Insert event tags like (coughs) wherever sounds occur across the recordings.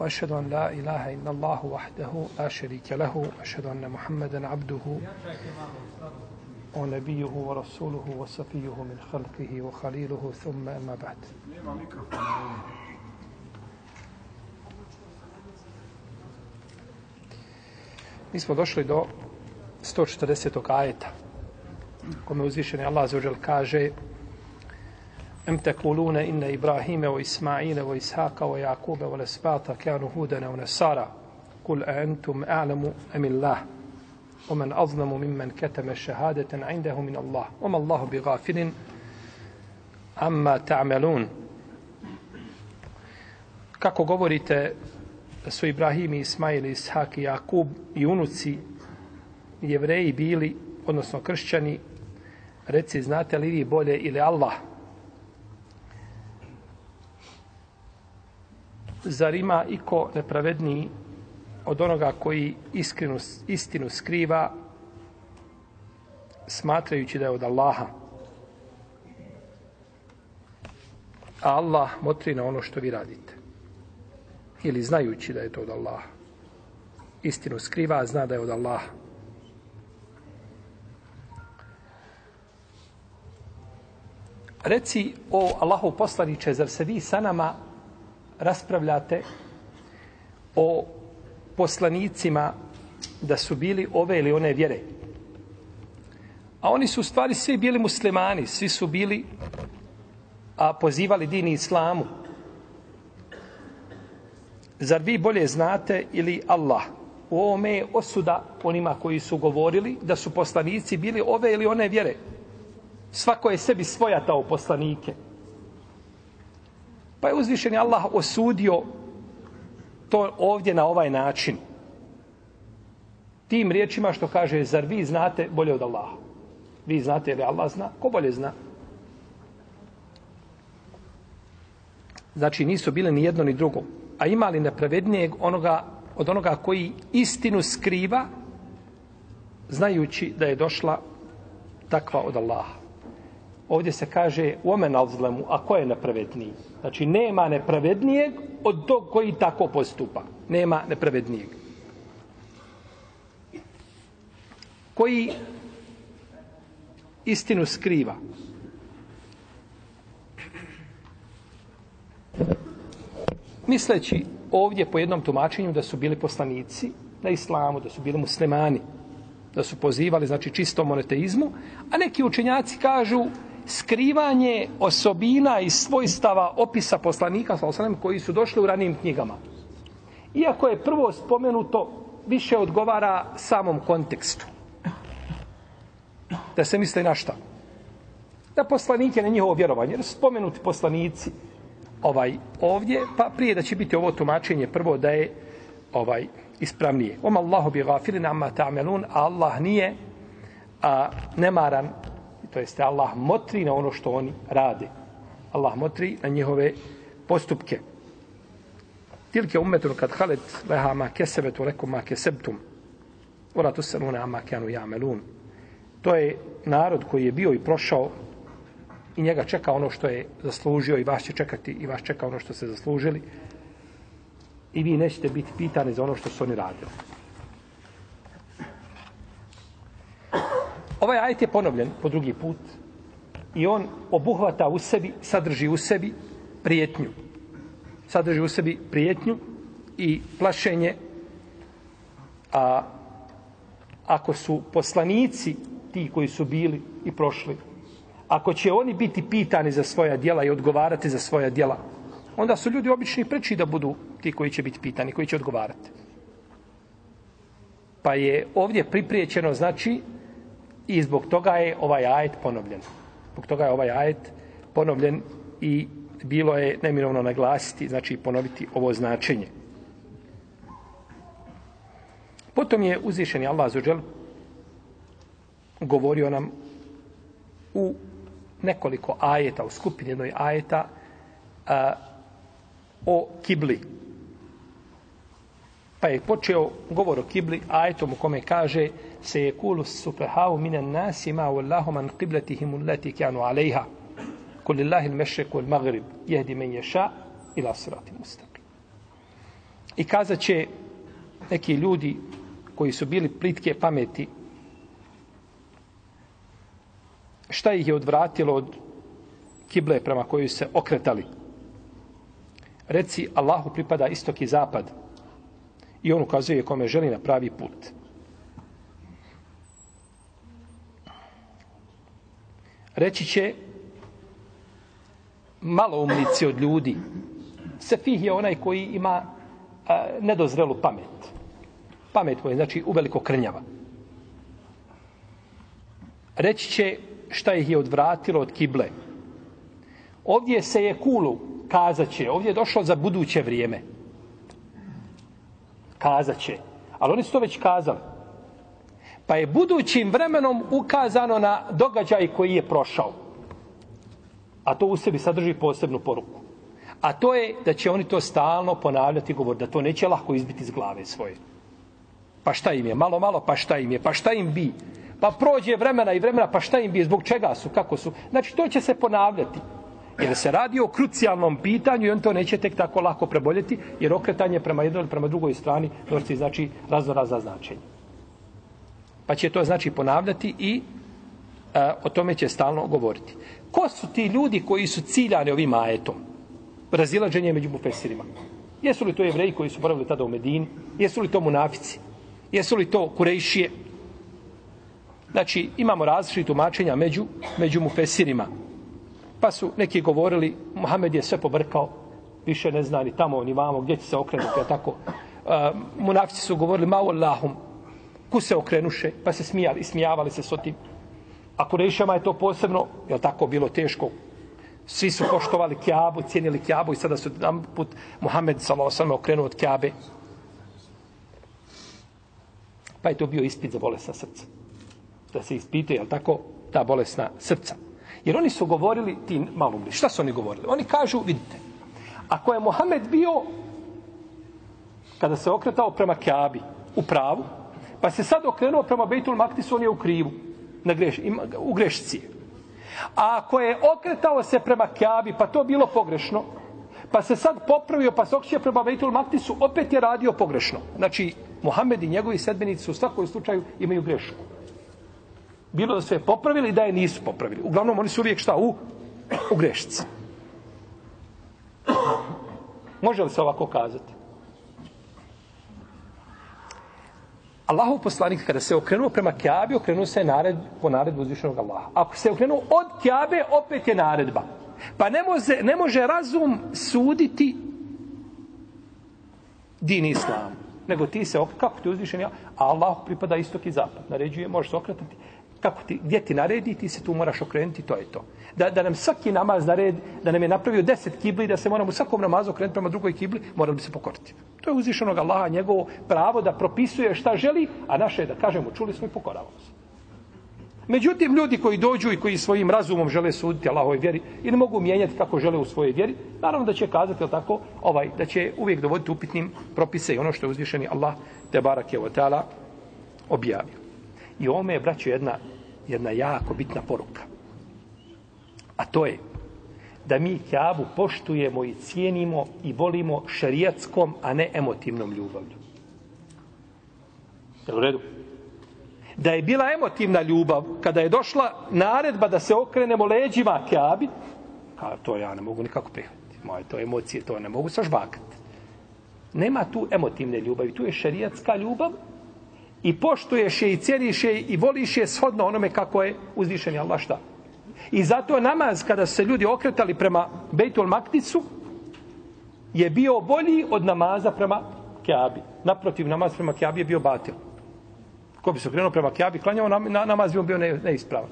واشهد ان لا اله الا الله وحده لا شريك له واشهد ان محمدا عبده ونبيه ورسوله وصفيه من خلقه وخليله ثم اما بعد Mi smo došli do 140. ajeta kome uzvišeni Allah za kaže Em tekulune inne Ibrahime o Ismaile o Ishaka o Jakube o Lespata kanu hudene o Nesara kul a entum a'lamu emillah ومن أظلم ممن كتم شهادة عنده من الله وما الله بغافل عما تعملون kako govorite da su Ibrahim, Ismail, Ishak i Jakub i unuci jevreji bili, odnosno kršćani, reci, znate li vi bolje ili Allah? Zar ima iko nepravedniji od onoga koji iskrenu, istinu skriva smatrajući da je od Allaha? A Allah motri na ono što vi radite ili znajući da je to od Allaha. Istinu skriva, a zna da je od Allaha. Reci o Allahu poslaniče, zar se vi sa nama raspravljate o poslanicima da su bili ove ili one vjere? A oni su u stvari svi bili muslimani, svi su bili a pozivali dini islamu. Zar vi bolje znate ili Allah? U ovome je osuda onima koji su govorili da su poslanici bili ove ili one vjere. Svako je sebi svojatao poslanike. Pa je uzvišeni Allah osudio to ovdje na ovaj način. Tim riječima što kaže, zar vi znate bolje od Allaha? Vi znate jer Allah zna? Ko bolje zna? Znači nisu bile ni jedno ni drugo a imali nepravednijeg onoga, od onoga koji istinu skriva, znajući da je došla takva od Allaha. Ovdje se kaže omen alzlemu, a ko je nepravedniji? Znači, nema nepravednijeg od tog koji tako postupa. Nema nepravednijeg. Koji istinu skriva. misleći ovdje po jednom tumačenju da su bili poslanici na islamu, da su bili muslimani, da su pozivali, znači, čisto monoteizmu, a neki učenjaci kažu skrivanje osobina i svojstava opisa poslanika, sallam, koji su došli u ranijim knjigama. Iako je prvo spomenuto, više odgovara samom kontekstu. Da se misli na šta? Da poslanike na njihovo vjerovanje, jer su spomenuti poslanici, ovaj ovdje, pa prije da će biti ovo tumačenje prvo da je ovaj ispravnije. Om Allahu bi gafilin amma ta'melun, a Allah nije a, nemaran, to jeste Allah motri na ono što oni rade. Allah motri na njihove postupke. Tilke umetun kad halet leha ma kesebetu lekum ma kesebtum. Ola tu se luna amma kanu ja'melun. To je narod koji je bio i prošao i njega čeka ono što je zaslužio i vas će čekati i vas čeka ono što ste zaslužili i vi nećete biti pitani za ono što su oni radili. Ovaj ajet je ponovljen po drugi put i on obuhvata u sebi, sadrži u sebi prijetnju. Sadrži u sebi prijetnju i plašenje a ako su poslanici ti koji su bili i prošli ako će oni biti pitani za svoja djela i odgovarati za svoja djela, onda su ljudi obični preči da budu ti koji će biti pitani, koji će odgovarati. Pa je ovdje pripriječeno, znači, i zbog toga je ovaj ajet ponovljen. Zbog toga je ovaj ajet ponovljen i bilo je neminovno naglasiti, znači ponoviti ovo značenje. Potom je uzvišeni Allah Azuđel govorio nam u nekoliko ajeta, u skupini jednoj ajeta a, o kibli. Pa je počeo govor o kibli ajetom u kome kaže se je kulu sufehavu minan nasi wallahu man qiblatihim allati kanu alejha. kulillahi al-mashriq wal maghrib yahdi man yasha ila sirati mustaqim. I kazat će neki ljudi koji su bili plitke pameti šta ih je odvratilo od kible prema kojoj se okretali. Reci, Allahu pripada istok i zapad. I on ukazuje kome želi na pravi put. Reći će malo umnici od ljudi. Sefih je onaj koji ima a, nedozrelu pamet. Pamet koja je znači uveliko krnjava. Reći će šta ih je odvratilo od kible. Ovdje se je kulu, kazaće, ovdje je došlo za buduće vrijeme. Kazaće. Ali oni su to već kazali. Pa je budućim vremenom ukazano na događaj koji je prošao. A to u sebi sadrži posebnu poruku. A to je da će oni to stalno ponavljati govor, da to neće lako izbiti iz glave svoje. Pa šta im je? Malo, malo, pa šta im je? Pa šta im bi? pa prođe vremena i vremena, pa šta im bi, zbog čega su, kako su. Znači, to će se ponavljati. Jer se radi o krucijalnom pitanju i on to neće tek tako lako preboljeti, jer okretanje prema jednoj ili prema drugoj strani doći znači razno razna značenja. Pa će to znači ponavljati i a, o tome će stalno govoriti. Ko su ti ljudi koji su ciljani ovim ajetom? Razilaženje među mufesirima. Jesu li to jevreji koji su boravili tada u Medini? Jesu li to munafici? Jesu li to kurejšije? Znači, imamo različite tumačenja među, među mufesirima. Pa su neki govorili, Muhammed je sve pobrkao, više ne zna ni tamo, ni vamo, gdje će se okrenuti, ja tako. Uh, munafici su govorili, ma Allahum, ku se okrenuše, pa se smijali, smijavali se s otim. A Kurešama je to posebno, je tako bilo teško, svi su poštovali Kjabu, cijenili Kjabu i sada su jedan put Muhammed s.a.v. okrenuo od Kjabe. Pa je to bio ispit za bolesna srca da se ispite, je tako, ta bolesna srca. Jer oni su govorili, ti malumni, šta su oni govorili? Oni kažu, vidite, ako je Mohamed bio, kada se okretao prema Kjabi, u pravu, pa se sad okrenuo prema Bejtul Maktisu, on je u krivu, na greš, ima, u grešci. A ako je okretao se prema Kjabi, pa to bilo pogrešno, pa se sad popravio, pa se okrećio prema Bejtul Maktisu, opet je radio pogrešno. Znači, Muhammed i njegovi sedbenici u svakom slučaju imaju grešku bilo da su je popravili da je nisu popravili. Uglavnom, oni su uvijek šta? U, u grešci. Može li se ovako kazati? Allahov poslanik kada se okrenuo prema Kjabi, okrenuo se nared, po naredbu uzvišenog Allaha. Ako se okrenuo od Kjabe, opet je naredba. Pa ne može, ne može razum suditi din islam. Nego ti se, kako ti uzvišen ja, Allah pripada istok i zapad. Naređuje, možeš se okretati kako ti, gdje ti naredi, ti se tu moraš okrenuti, to je to. Da, da nam svaki namaz naredi, da nam je napravio deset kibli, da se moramo u svakom namazu okrenuti prema drugoj kibli, morali bi se pokoriti. To je uzvišenog Allaha, njegovo pravo da propisuje šta želi, a naše je da kažemo, čuli smo i pokoravamo se. Međutim, ljudi koji dođu i koji svojim razumom žele suditi Allahove vjeri i ne mogu mijenjati kako žele u svojoj vjeri, naravno da će kazati, tako, ovaj, da će uvijek dovoditi upitnim propise i ono što je uzvišeni Allah, te barak je o objavio. I ome je, braću, jedna, jedna jako bitna poruka. A to je da mi kjabu poštujemo i cijenimo i volimo šerijatskom, a ne emotivnom ljubavlju. Je u redu? Da je bila emotivna ljubav, kada je došla naredba da se okrenemo leđima kjabi, a to ja ne mogu nikako prihvatiti. Moje to emocije, to ne mogu sažbakati. Nema tu emotivne ljubavi, tu je šerijatska ljubav i poštuješ je i cijeniš je i voliš je shodno onome kako je uzvišen Allah šta. I zato namaz kada se ljudi okretali prema Bejtul Makticu je bio bolji od namaza prema Kjabi. Naprotiv, namaz prema Kjabi je bio batil. Ko bi se okrenuo prema Kjabi, klanjao namaz bi on bio ne, neispravan.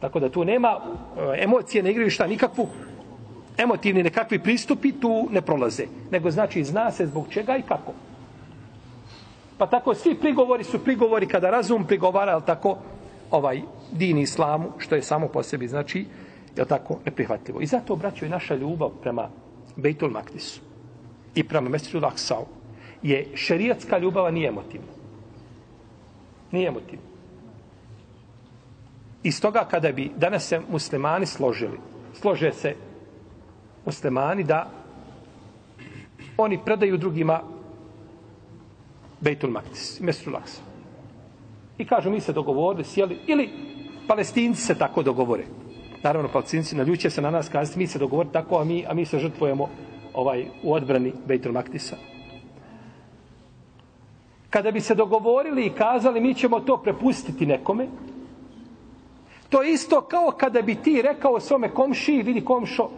Tako da tu nema eh, emocije, ne igraju šta nikakvu emotivni nekakvi pristupi tu ne prolaze. Nego znači zna se zbog čega i kako. Pa tako svi prigovori su prigovori kada razum prigovara, ali tako ovaj din islamu, što je samo po sebi, znači, je tako neprihvatljivo. I zato obraćuje naša ljubav prema Bejtul Maktisu i prema Mesiru Laksau je šerijatska ljubava nije emotivna. Nije emotivna. Iz toga kada bi danas se muslimani složili, slože se muslimani da oni predaju drugima Bejtul Maktis, Mesru Laksa. I kažu, mi se dogovorili, sjeli, ili palestinci se tako dogovore. Naravno, palestinci naljuće se na nas kazati, mi se dogovorili tako, a mi, a mi se žrtvujemo ovaj, u odbrani Bejtul Maktisa. Kada bi se dogovorili i kazali, mi ćemo to prepustiti nekome, to je isto kao kada bi ti rekao svome komši, vidi komšo,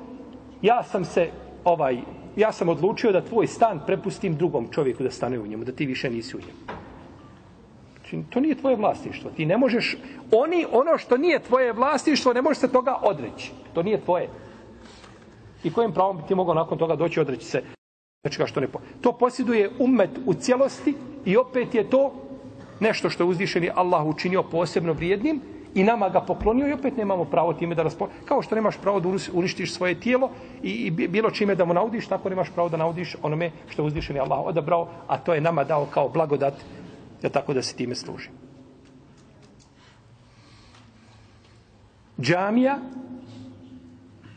ja sam se ovaj ja sam odlučio da tvoj stan prepustim drugom čovjeku da stane u njemu, da ti više nisi u njemu. Znači, to nije tvoje vlastištvo. Ti ne možeš, oni, ono što nije tvoje vlastištvo, ne možeš se toga odreći. To nije tvoje. I kojim pravom bi ti mogao nakon toga doći odreći se znači nečega što ne po... To posjeduje umet u cijelosti i opet je to nešto što je uzvišeni Allah učinio posebno vrijednim i nama ga poklonio i opet nemamo pravo time da raspo... Kao što nemaš pravo da uništiš svoje tijelo i, i bilo čime da mu naudiš, tako nemaš pravo da naudiš onome što je Allah odabrao, a to je nama dao kao blagodat da tako da se time služi. Džamija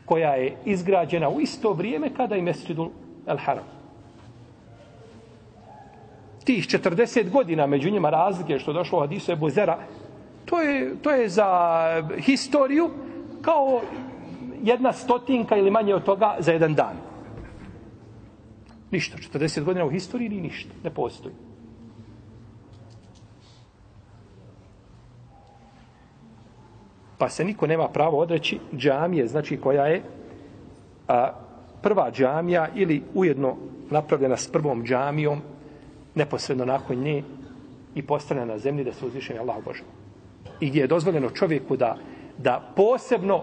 koja je izgrađena u isto vrijeme kada i Mesridul El Haram. Tih 40 godina među njima razlike što došlo u Hadisu Ebu Zera, to je, to je za historiju kao jedna stotinka ili manje od toga za jedan dan. Ništa. 40 godina u historiji ili ništa. Ne postoji. Pa se niko nema pravo odreći džamije, znači koja je a, prva džamija ili ujedno napravljena s prvom džamijom neposredno nakon nje i postavljena na zemlji da se uzvišenje Allah obožava i gdje je dozvoljeno čovjeku da, da posebno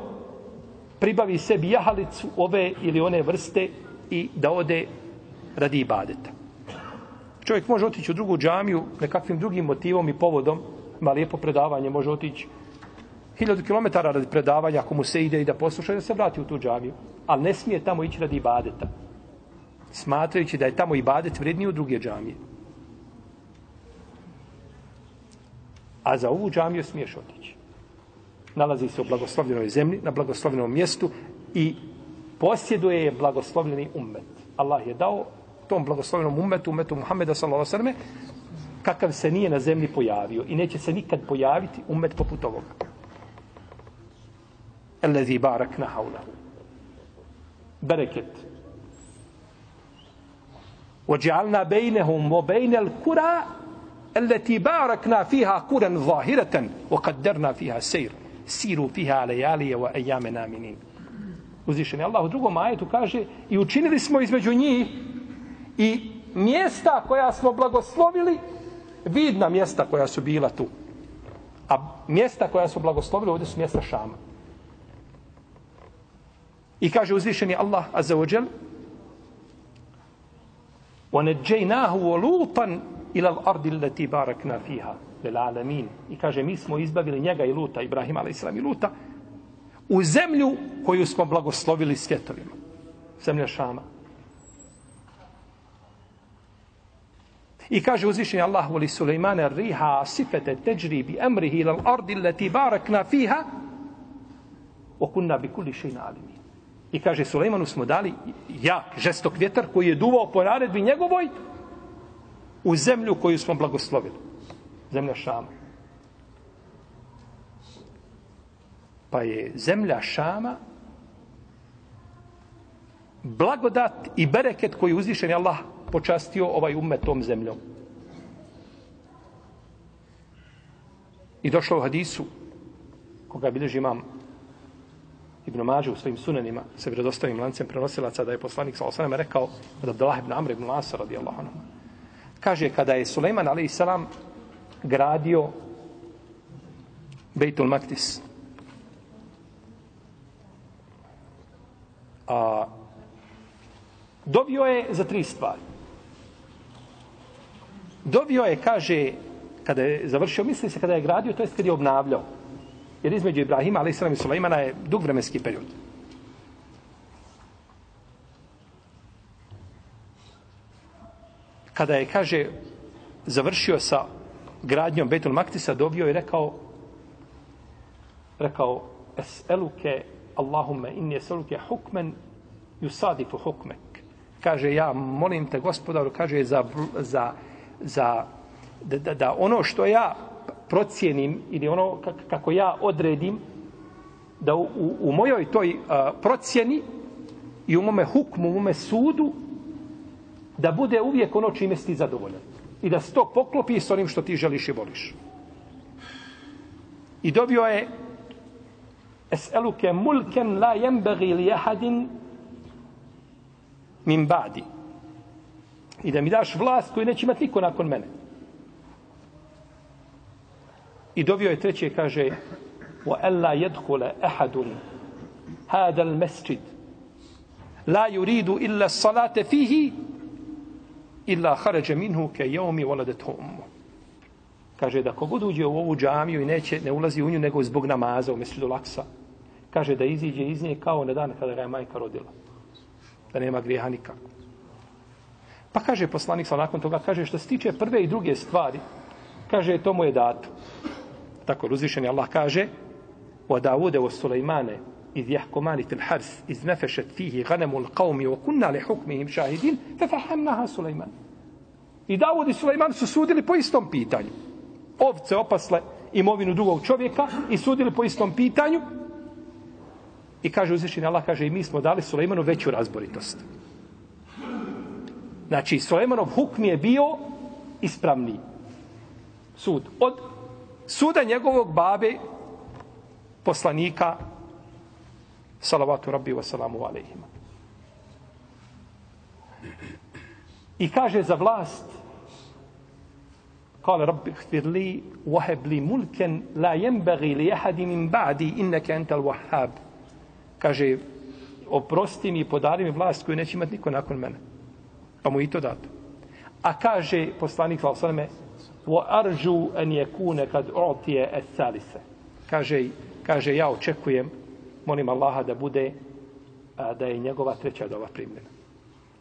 pribavi sebi jahalicu ove ili one vrste i da ode radi ibadeta. Čovjek može otići u drugu džamiju nekakvim drugim motivom i povodom, ima lijepo predavanje, može otići hiljadu kilometara radi predavanja ako mu se ide i da posluša da se vrati u tu džamiju. Ali ne smije tamo ići radi ibadeta. Smatrajući da je tamo ibadet vredniji u druge džamije. A za ovu džamiju smiješ otići. Nalazi se u blagoslovljenoj zemlji, na blagoslovljenom mjestu i posjeduje je blagoslovljeni ummet. Allah je dao tom blagoslovljenom ummetu, ummetu Muhammeda s.a.v. kakav se nije na zemlji pojavio i neće se nikad pojaviti ummet poput ovoga. Elezi barak na haulahu. Bereket. Ođalna bejnehum o bejnel kura التي باركنا فيها قرى ظاهرة وقدرنا فيها سير سيروا فيها ليالي وأيام نامنين Uzvišeni Allah u drugom ajetu kaže i učinili smo između njih i mjesta koja smo blagoslovili vidna mjesta koja su bila tu. A mjesta koja su blagoslovili ovdje su mjesta Šama. I kaže uzvišeni Allah azza wa jal وَنَجَّيْنَاهُ وَلُوطًا ila al-ardi allati barakna fiha lil alamin i kaže mi smo izbavili njega i Luta Ibrahim a.s. i Luta u zemlju koju smo blagoslovili svjetovima zemlja Šama I kaže uzvišenje Allah voli Sulejmane riha sifete teđri bi emrihi ilal ardi allati barakna fiha wa kunna bi kuli šeina alimin. I kaže Sulejmanu smo dali jak, žestok vjetar koji je duvao po naredbi njegovoj u zemlju koju smo blagoslovili. Zemlja Šama. Pa je zemlja Šama blagodat i bereket koji uzvišen je Allah počastio ovaj umet tom zemljom. I došlo u hadisu koga bilježi imam Ibn Mađe u svojim sunanima sa vjerodostavim lancem prenosilaca da je poslanik sa osanama rekao od Abdullah ibn Amr ibn Lasa radijallahu anhu Kaže, kada je Suleiman a.s. gradio Bejtul Maktis, a, dobio je za tri stvari. Dobio je, kaže, kada je završio, misli se kada je gradio, to jest kada je obnavljao. Jer između Ibrahima, ali i Sulejmana je dug vremenski period. Kada je, kaže, završio sa gradnjom Betul Maktisa, dovio i rekao, rekao, es'eluke Allahumme inni es'eluke hukmen yusadifu hukmek. Kaže, ja molim te, gospodaru, kaže, za, za, za da, da, da ono što ja procijenim ili ono kako ja odredim da u, u mojoj toj uh, procjeni i u mome hukmu, u mome sudu da bude uvijek ono čime si zadovoljan i da se to poklopi s onim što ti želiš i voliš. I dobio je Es'eluke mulken la jembegi li jahadin min badi. I da mi daš vlast koju neće imati niko nakon mene. I dobio je treće, kaže, wa alla yadkhula ahadun hada al-masjid la yuridu illa as-salata fihi illa kharaja minhu ke jeomi voladet ummu. Kaže da kogod uđe u ovu džamiju i neće ne ulazi u nju nego zbog namaza u mjesecu Laksa. Kaže da iziđe iz nje kao na dan kada ga je majka rodila. Da nema grijeha nikako. Pa kaže poslanik sa nakon toga, kaže što se tiče prve i druge stvari, kaže to mu je dato tako uzvišeni Allah kaže wa Davude wa Sulejmane iz jahkomani fil hars iz nefešet fihi ganemu l'qavmi wa kunna li hukmihim šahidin fe fahamnaha Sulejman. I Davud i Sulejman su sudili po istom pitanju. Ovce opasle imovinu drugog čovjeka i sudili po istom pitanju. I kaže uzvišeni Allah kaže i mi smo dali Sulejmanu veću razboritost. Znači Sulejmanov hukm je bio ispravni sud. Od suda njegovog babe poslanika salavatu rabbi wa salamu alaihima. I kaže za vlast قال رب اغفر لي وهب لي ملكا لا ينبغي لأحد من بعدي إنك أنت الوهاب kaže oprosti mi i podari mi vlast koju neće imati niko nakon mene. Pa mu i to dato. A kaže poslanik Valsaleme, wa arju an yakuna kad utiya as-salisa kaže kaže ja očekujem molim Allaha da bude a, da je njegova treća dova primljena.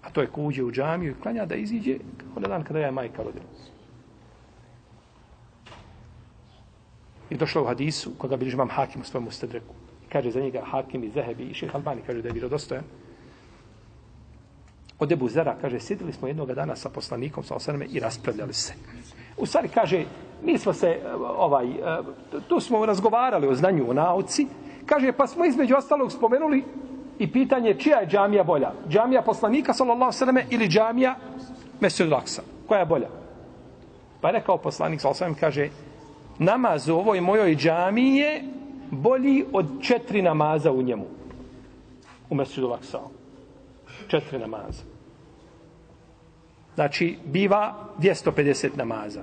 A to je ko uđe u džamiju i klanja da iziđe kako na dan kada je majka rodila i došlo u hadisu koga bilježi imam hakim u svojom ustadreku. kaže za njega hakim i zehebi i šeha Albani kaže da je vjerodostojan. Od Ebu Zera kaže sjedili smo jednog dana sa poslanikom sa osaname i raspravljali se. U stvari kaže, mi smo se, ovaj, eh, tu smo razgovarali o znanju, o nauci, kaže, pa smo između ostalog spomenuli i pitanje čija je džamija bolja? Džamija poslanika, sallallahu sallam, ili džamija Mesud Laksa? Koja je bolja? Pa je rekao poslanik, sallallahu sallam, kaže, namaz u ovoj mojoj džamiji je bolji od četiri namaza u njemu. U Mesud Laksa. Četiri namaza. Znači, biva 250 namaza,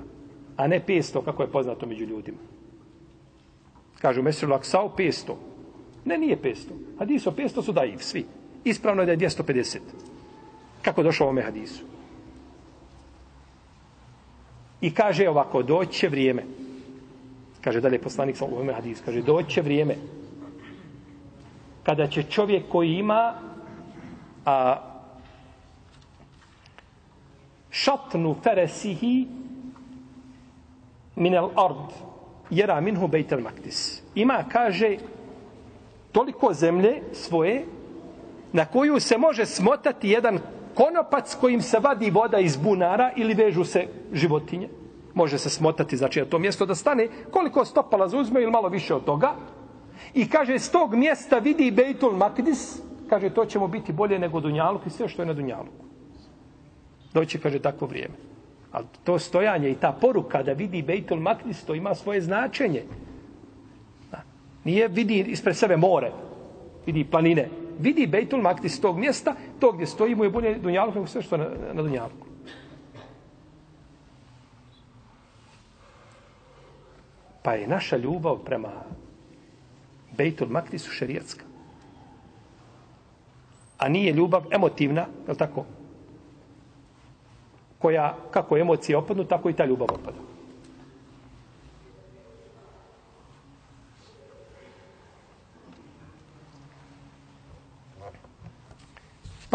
a ne 500, kako je poznato među ljudima. Kažu, Mesir Laksao, 500. Ne, nije 500. Hadis o 500 su daiv, svi. Ispravno je da je 250. Kako došlo ovome hadisu? I kaže ovako, doće vrijeme. Kaže dalje poslanik sa ovome hadisu. Kaže, doće vrijeme. Kada će čovjek koji ima a, šatnu feresihi minel ard jera minhu bejtel maktis. Ima, kaže, toliko zemlje svoje na koju se može smotati jedan konopac kojim se vadi voda iz bunara ili vežu se životinje. Može se smotati, znači na to mjesto da stane koliko stopala zauzme ili malo više od toga. I kaže, s tog mjesta vidi Bejtul Makdis, kaže, to ćemo biti bolje nego Dunjaluk i sve što je na Dunjaluku doći, kaže, takvo vrijeme. Ali to stojanje i ta poruka da vidi Bejtul Makdis, to ima svoje značenje. Nije vidi ispred sebe more, vidi planine. Vidi Bejtul Maktis tog mjesta, to gdje stoji mu je bolje Dunjaluk nego sve što na, na Dunjaluku. Pa je naša ljubav prema Bejtul Maktisu šerijatska. A nije ljubav emotivna, je li tako? koja, kako emocije opadnu, tako i ta ljubav opada.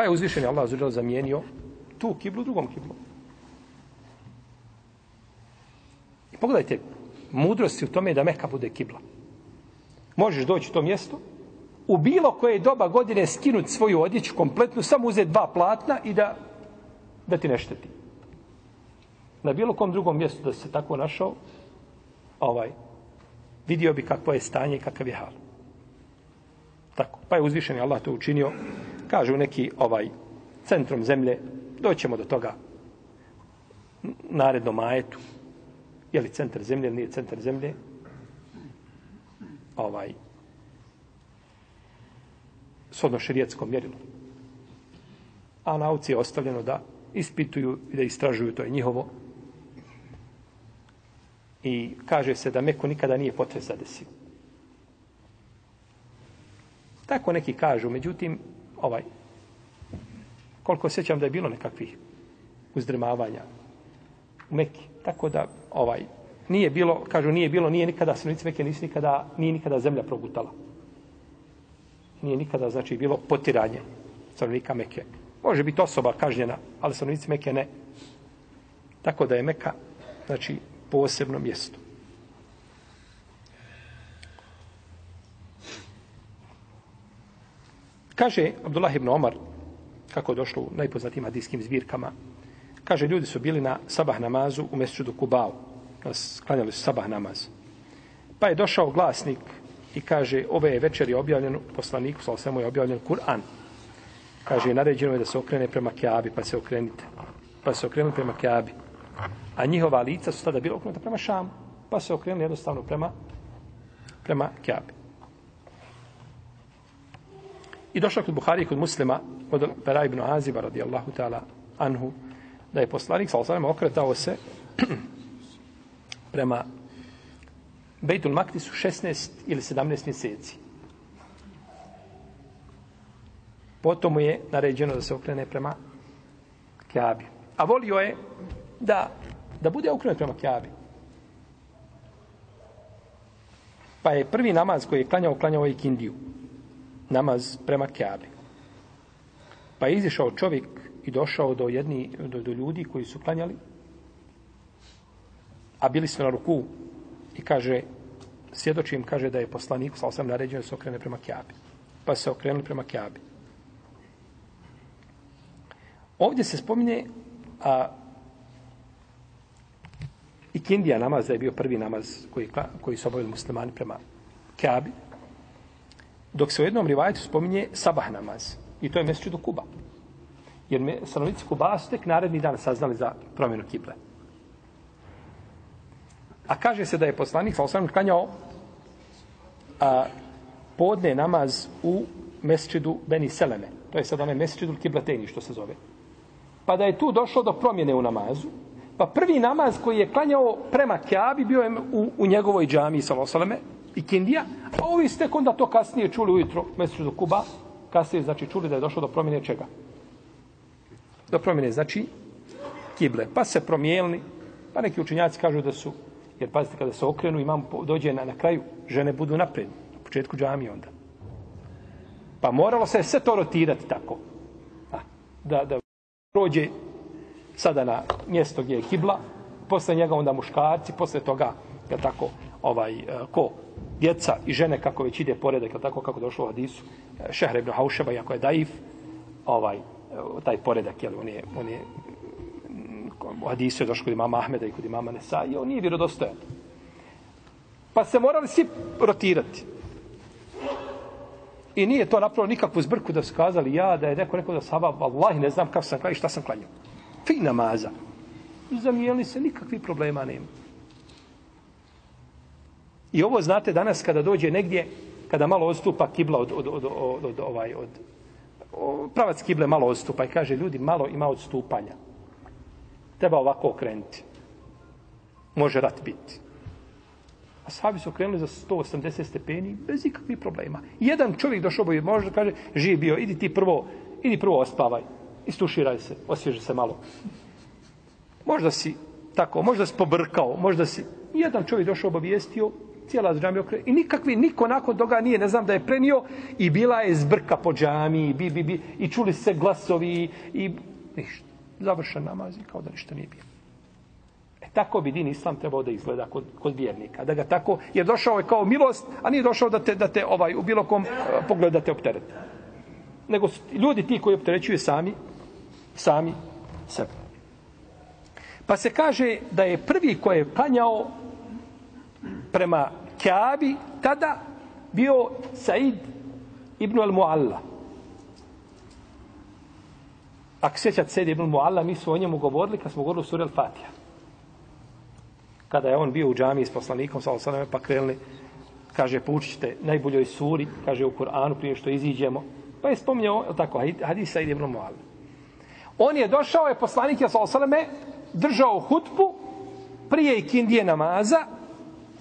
Pa je uzvišen Allah zađer zamijenio tu kiblu drugom kiblom. I pogledajte, mudrost je u tome da Meka bude kibla. Možeš doći u to mjesto, u bilo koje doba godine skinuti svoju odjeću kompletnu, samo uzeti dva platna i da, da ti ne šteti. Na bilo kom drugom mjestu da se tako našao, ovaj, vidio bi kakvo je stanje i kakav je hal. Tako. Pa je uzvišen Allah to učinio kažu neki ovaj centrom zemlje, doćemo do toga narednom ajetu. Je li centar zemlje ili nije centar zemlje? Ovaj, sodno širijetskom mjerilu. A nauci je ostavljeno da ispituju i da istražuju, to je njihovo. I kaže se da Meku nikada nije potres zadesio. Tako neki kažu, međutim, ovaj, koliko sećam da je bilo nekakvih uzdrmavanja u Mekki. Tako da, ovaj, nije bilo, kažu, nije bilo, nije nikada, stanovnici Mekke nisu nikada, nije nikada zemlja progutala. Nije nikada, znači, bilo potiranje stanovnika Mekke. Može biti osoba kažnjena, ali stanovnici Mekke ne. Tako da je Meka, znači, posebno mjesto. Kaže Abdullah ibn Omar, kako je došlo u najpoznatijim hadijskim zbirkama, kaže, ljudi su bili na sabah namazu u mjesecu Kubao. Sklanjali su sabah namaz. Pa je došao glasnik i kaže, ove je večer je objavljen poslaniku, sal svemu je objavljen Kur'an. Kaže, naređeno je da se okrene prema Kjabi, pa se okrenite. Pa se okrenuli prema Kjabi. A njihova lica su tada bila okrenuta prema Šamu. Pa se okrenuli jednostavno prema, prema Kjabi. I došao kod Buhari kod muslima, od Bera ibn Aziba radijallahu ta'ala anhu, da je poslanik sa osanem okretao se (clears throat) prema Bejtul Maktisu 16 ili 17 mjeseci. Potom mu je naređeno da se okrene prema Kjabi. A volio je da, da bude okrenut prema Kjabi. Pa je prvi namaz koji je klanjao, klanjao je Kindiju namaz prema Kjabi. Pa je izišao čovjek i došao do jedni do, do ljudi koji su klanjali, a bili su na ruku i kaže, svjedočim, kaže da je poslanik, sal sam naređeno da se okrene prema Kjabi. Pa se okrenuli prema Kjabi. Ovdje se spominje a, i Kindija namaz, da je bio prvi namaz koji, koji su obavili muslimani prema Kjabi. Dok se u jednom rivajetu spominje sabah namaz. I to je mjeseče do Kuba. Jer me, stanovnici Kuba su tek naredni dan saznali za promjenu kible. A kaže se da je poslanik sa osam klanjao a, podne namaz u mesčidu Beni Seleme. To je sad onaj mesčidu Kiblateni što se zove. Pa da je tu došlo do promjene u namazu, pa prvi namaz koji je klanjao prema Kjabi bio je u, u njegovoj džami sa Osaleme, i Kindija, a ovi ste onda to kasnije čuli ujutro, mjesecu do Kuba, kasnije znači čuli da je došlo do promjene čega? Do promjene, znači, kible. Pa se promijenili, pa neki učinjaci kažu da su, jer pazite, kada se okrenu, imam dođe na, na kraju, žene budu napred, na početku džamije onda. Pa moralo se sve to rotirati tako. A, da, da prođe sada na mjesto gdje je kibla, posle njega onda muškarci, posle toga, je tako, ovaj, e, ko? Djeca i žene, kako već ide poredak, tako kako došlo u hadisu, e, Šehre ibn Haušeba, iako je daif, ovaj, e, taj poredak, jel, on je, on je, mm, u hadisu je došlo kod imama Ahmeda i kod imama Nesa, i on nije vjerodostojan. Pa se morali svi rotirati. I nije to napravo nikakvu zbrku da su kazali ja, da je neko rekao da saba, Allah, ne znam kako sam klanio, šta sam klanio. Fi namaza. Zamijeli se, nikakvih problema nema. I ovo znate danas kada dođe negdje, kada malo odstupa kibla od, od, od, od, od, ovaj, od, pravac kible malo odstupa i kaže ljudi malo ima odstupanja. Treba ovako okrenuti. Može rat biti. A sahabi su okrenuli za 180 stepeni bez ikakvih problema. Jedan čovjek došao bi može da kaže, živ bio, idi ti prvo, idi prvo ospavaj, istuširaj se, osvježi se malo. Možda si tako, možda si pobrkao, možda si... Jedan čovjek došao obavijestio, cijela džamija okre... I nikakvi, niko nakon toga nije, ne znam da je prenio, i bila je zbrka po džamiji, bi, bi, bi, i čuli se glasovi, i ništa. Završen namaz i kao da ništa nije bilo. E, tako bi din islam trebao da izgleda kod, kod vjernika. Da ga tako, jer došao je kao milost, a nije došao da te, da te ovaj, u bilo kom uh, pogledu da te opterete. Nego su ljudi ti koji opterećuju sami, sami sebe. Pa se kaže da je prvi koji je klanjao prema Kaabi tada bio Said ibn al-Mu'alla. Ako sjećat Said ibn al-Mu'alla, mi smo o njemu govorili kad smo govorili u suri al-Fatiha. Kada je on bio u džami s poslanikom, sa osaname, pa krenuli, kaže, poučite najboljoj suri, kaže u Kur'anu prije što iziđemo. Pa je spominjao, tako, hadis Said ibn al-Mu'alla. On je došao, je poslanik, je sa osaname, držao hutbu prije ikindije namaza,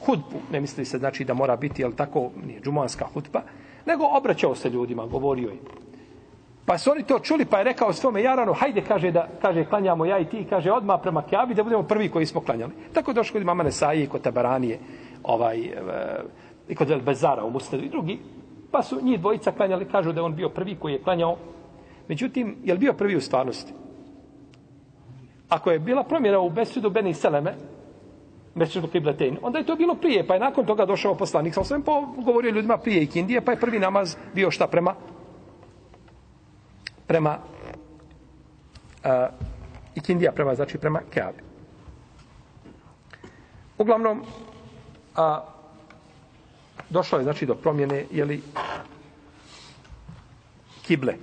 hudbu, ne misli se znači da mora biti, jel tako, nije džumanska hutba, nego obraćao se ljudima, govorio im. Pa su oni to čuli, pa je rekao svome Jaranu, hajde, kaže, da, kaže, klanjamo ja i ti, kaže, odmah prema Kjabi, da budemo prvi koji smo klanjali. Tako je došlo kod imama i kod Tabaranije, ovaj, e, i kod Bezara u Musnedu i drugi. Pa su njih dvojica klanjali, kažu da on bio prvi koji je klanjao. Međutim, je li bio prvi u stvarnosti? Ako je bila promjera u Besudu Beni Seleme, Mesudu Kibletein, onda je to bilo prije, pa je nakon toga došao poslanik, sam sam govorio ljudima prije Ikindije, pa je prvi namaz bio šta prema prema eh, uh, Ikindija, prema, znači prema Keabi. Uglavnom, a, došlo je znači do promjene, jeli, kible.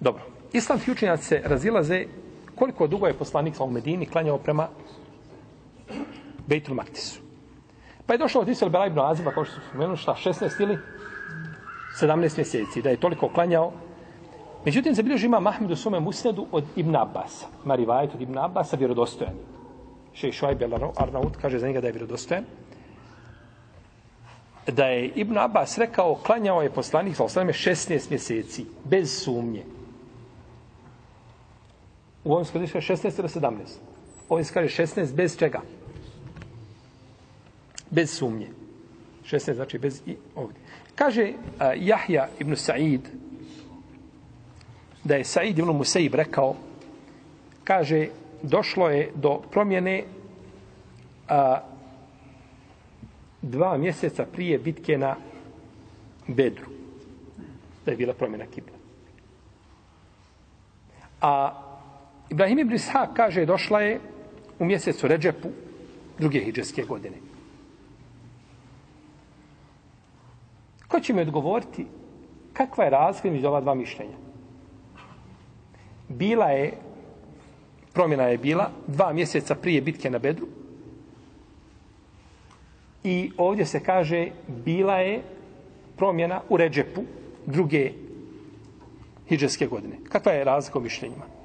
Dobro. Islamski učenjaci se razilaze koliko dugo je poslanik sa Medini klanjao prema Bejtul Maktisu. Pa je došlo od Isel Bela ibn Aziba, kao što su spomenuli, šta, 16 ili 17 mjeseci, da je toliko klanjao. Međutim, se bilježi ima Mahmedu sume musnedu od Ibn Abbas, Marivajet od Ibn Abbasa, vjerodostojan. Šej Šuajb Arnaut kaže za njega da je vjerodostojan. Da je Ibn Abbas rekao, klanjao je poslanik sa osnovime 16 mjeseci, bez sumnje. U ovom se kaže 16 ili 17. Ovdje se kaže 16 bez čega? Bez sumnje. 16 znači bez i ovdje. Kaže uh, Jahja ibn Sa'id da je Sa'id ibn Musaib rekao kaže došlo je do promjene a, dva mjeseca prije bitke na Bedru. Da je bila promjena kibla. A Ibrahim ibn Ishak kaže došla je u mjesecu Ređepu druge hijđarske godine. Ko će mi odgovoriti kakva je razlika među ova dva mišljenja? Bila je, promjena je bila, dva mjeseca prije bitke na Bedru. I ovdje se kaže, bila je promjena u Ređepu druge hijđarske godine. Kakva je razlika u mišljenjima?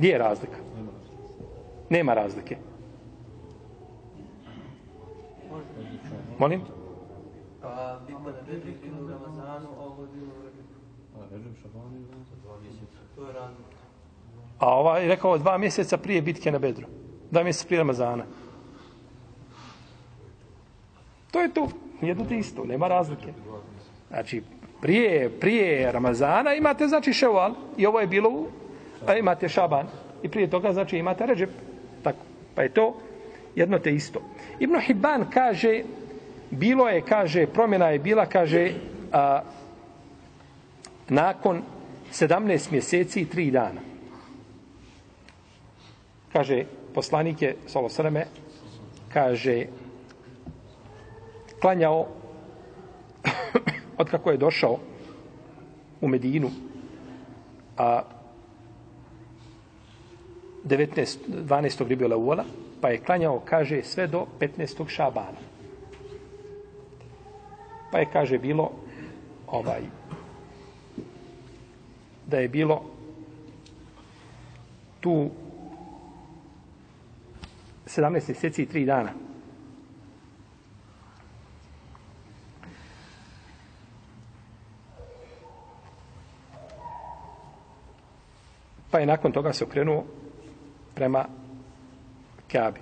Gdje je razlika? Nema razlike. Molim? Pa, u Ramazanu, a ovo je bilo u To je razlika. A ovaj je rekao dva mjeseca prije bitke na Bedru. Dva mjeseca prije Ramazana. To je to. Jedno te isto. Nema razlike. Znači, prije, prije Ramazana imate, znači, ševal. I ovo je bilo u pa imate šaban. I prije toga znači imate ređep. Tako. Pa je to jedno te isto. Ibn Hibban kaže bilo je kaže promjena je bila kaže a, nakon 17 mjeseci i 3 dana. Kaže poslanike Salosreme kaže klanjao (coughs) od kako je došao u Medinu a 19, 12. ribiola uvola, pa je klanjao, kaže, sve do 15. šabana. Pa je, kaže, bilo ovaj, da je bilo tu 17 mjeseci i 3 dana. Pa je nakon toga se okrenuo prema Kabi.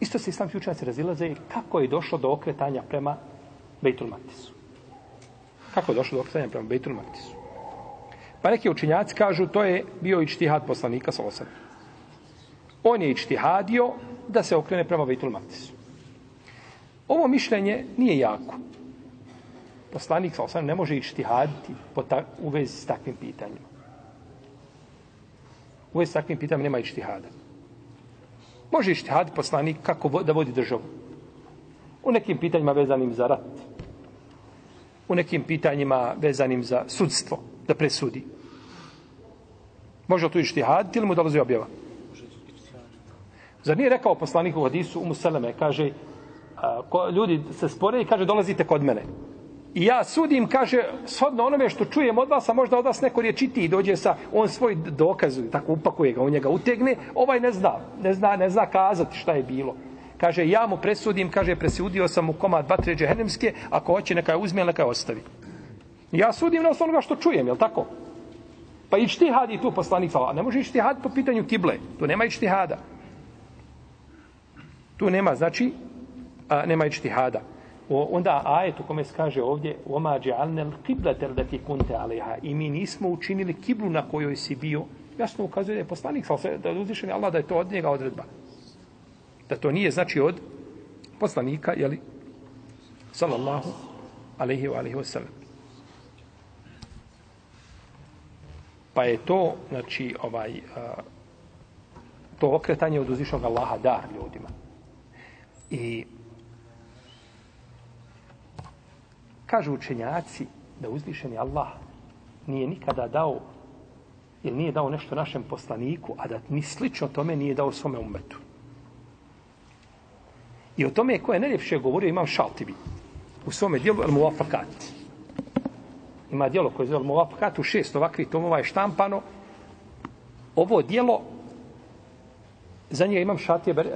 Isto se islamski učenjaci razilaze kako je došlo do okretanja prema Bejtul Maktisu. Kako je došlo do okretanja prema Bejtul Maktisu? Pa neki učinjaci kažu to je bio ičtihad poslanika sa osam. On je ičtihadio da se okrene prema Bejtul Maktisu. Ovo mišljenje nije jako. Poslanik sa osam ne može ištihaditi po ta, u vezi s takvim pitanjima. U vezi s takvim pitanjima nema i. Može ištihad poslanik kako vo, da vodi državu. U nekim pitanjima vezanim za rat. U nekim pitanjima vezanim za sudstvo, da presudi. Može li tu ištihad ili mu dolazi objava? Zar nije rekao poslanik u hadisu u Museleme, kaže, a, ko, ljudi se spore i kaže, dolazite kod mene. I ja sudim, kaže, shodno onome što čujem od vas, a možda od vas neko riječiti i dođe sa, on svoj dokaz, tako upakuje ga, on njega utegne, ovaj ne zna, ne zna, ne zna kazati šta je bilo. Kaže, ja mu presudim, kaže, presudio sam mu komad batre džehennemske, ako hoće, neka je uzme, neka je ostavi. Ja sudim na osnovu što čujem, jel tako? Pa i hadi tu poslanik, a ne može i po pitanju kible, tu nema i. Tu nema, znači, a, nema i. O, onda ajet u kome se kaže ovdje Oma džalnel kibletel da ti kunte aleha i mi nismo učinili kiblu na kojoj si bio. Jasno ukazuje da je poslanik da je uzvišen Allah da je to od njega odredba. Da to nije znači od poslanika jeli sallallahu alaihi wa alaihi wasallam pa je to znači ovaj a, to okretanje od uzvišenog Allaha dar ljudima. I Kažu učenjaci da uzvišeni Allah nije nikada dao ili nije dao nešto našem poslaniku, a da ni slično tome nije dao svome umetu. I o tome ko je najljepše govorio imam šaltibi u svome dijelu El Muafakat. Ima dijelo koje je zove El Muafakat u šest ovakvih tomova je štampano. Ovo dijelo za njega imam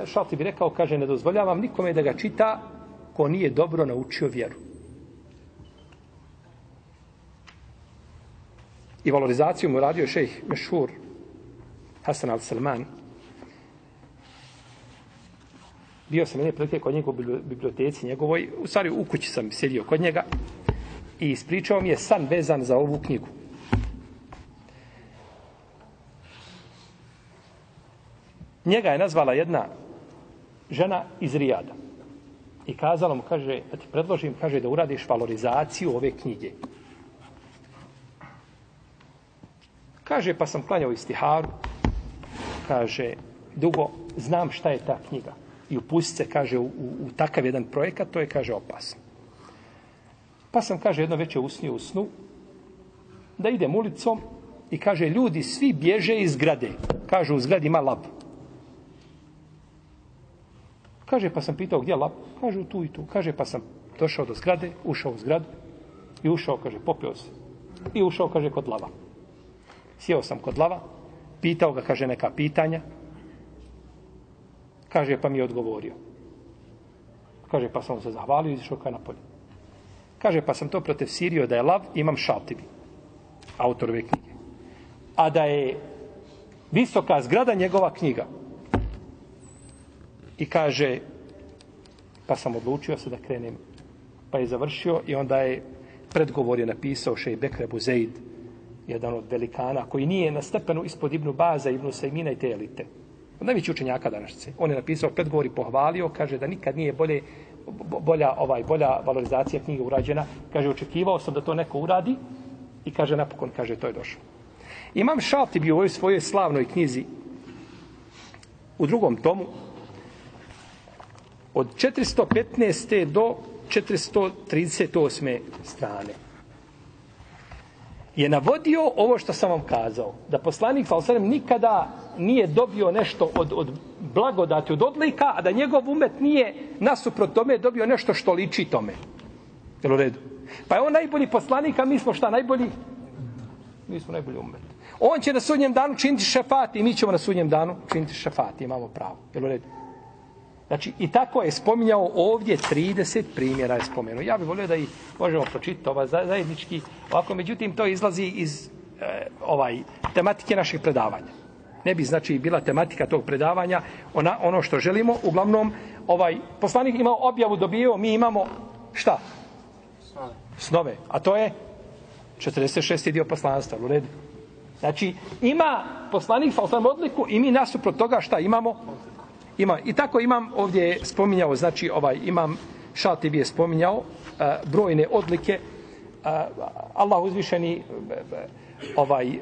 šaltibi rekao, kaže, ne dozvoljavam nikome da ga čita ko nije dobro naučio vjeru. I valorizaciju mu radio šejh Mešhur Hasan al-Salman. Bio sam jedne prilike kod njega u biblioteci njegovoj, u stvari u kući sam sjedio kod njega i ispričao mi je san vezan za ovu knjigu. Njega je nazvala jedna žena iz Rijada. I kazala mu, kaže, da ti predložim, kaže, da uradiš valorizaciju ove knjige. Kaže, pa sam klanjao istiharu. Kaže, dugo znam šta je ta knjiga. I upustit se, kaže, u, u, u takav jedan projekat, to je, kaže, opasno. Pa sam, kaže, jedno večer usnio u snu, da idem ulicom i kaže, ljudi svi bježe iz zgrade. Kaže, u zgradi ima lab. Kaže, pa sam pitao gdje lab? Kaže, tu i tu. Kaže, pa sam došao do zgrade, ušao u zgradu i ušao, kaže, popio se. I ušao, kaže, kod lava. Sjeo sam kod lava, pitao ga, kaže, neka pitanja. Kaže, pa mi je odgovorio. Kaže, pa sam se zahvalio i izišao kaj napolje. Kaže, pa sam to protefsirio da je lav, imam šaltibi. Autor ove knjige. A da je visoka zgrada njegova knjiga. I kaže, pa sam odlučio se da krenem. Pa je završio i onda je predgovor je napisao šej Bekrebu Zeid, jedan od velikana, koji nije na stepenu ispod Ibnu Baza, Ibnu Sejmina i te elite. Od najveći učenjaka današnjice. On je napisao predgovor i pohvalio, kaže da nikad nije bolje, bolja, ovaj, bolja valorizacija knjige urađena. Kaže, očekivao sam da to neko uradi i kaže, napokon, kaže, to je došlo. Imam šalti u ovoj svojoj slavnoj knjizi u drugom tomu od 415. do 438. strane je navodio ovo što sam vam kazao. Da poslanik Falsalem nikada nije dobio nešto od, od blagodati, od odlika, a da njegov umet nije nasuprot tome dobio nešto što liči tome. Jel u redu? Pa je on najbolji poslanik, a mi smo šta najbolji? Mi smo najbolji umet. On će na sudnjem danu činiti šefati i mi ćemo na sudnjem danu činiti šefati. Imamo pravo. Jel u redu? Znači, i tako je spominjao ovdje 30 primjera je spomenuo. Ja bih volio da i možemo pročitati ova zajednički, ovako, međutim, to izlazi iz e, ovaj tematike naših predavanja. Ne bi, znači, bila tematika tog predavanja ona, ono što želimo. Uglavnom, ovaj poslanik imao objavu dobio, mi imamo šta? Snove. Snove. A to je 46. dio poslanstva, u redu. Znači, ima poslanik sa odliku i mi nasuprot toga šta imamo? Ima. I tako imam ovdje je spominjao, znači ovaj imam Šatibi je spominjao uh, brojne odlike uh, Allah uzvišeni uh, ovaj uh,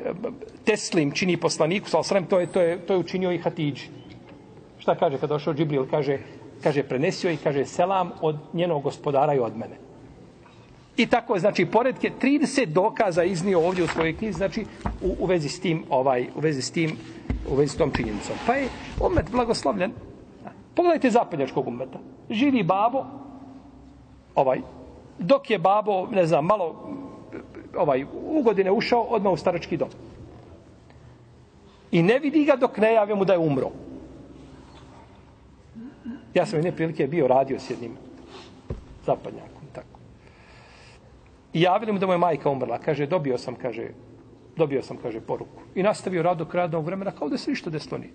Teslim čini poslaniku sa osrem, to je, to, je, to je učinio i Hatidži. Šta kaže kad došao Džibril? Kaže, kaže prenesio i kaže selam od njenog gospodara i od mene. I tako znači, je, znači, poredke 30 dokaza iznio ovdje u svojoj knjizi, znači, u, u vezi s tim, ovaj, u vezi s tim, u vezi s tom činjenicom. Pa je umet blagoslovljen. Pogledajte zapadnjačkog umeta. Živi babo, ovaj, dok je babo, ne znam, malo, ovaj, u godine ušao, odmah u starački dom. I ne vidi ga dok ne javio mu da je umro. Ja sam jedne prilike bio radio s jednim zapadnjakom. I javili mu da mu je majka umrla. Kaže, dobio sam, kaže, dobio sam, kaže, poruku. I nastavio rad do radnog vremena kao da se ništa desilo nije.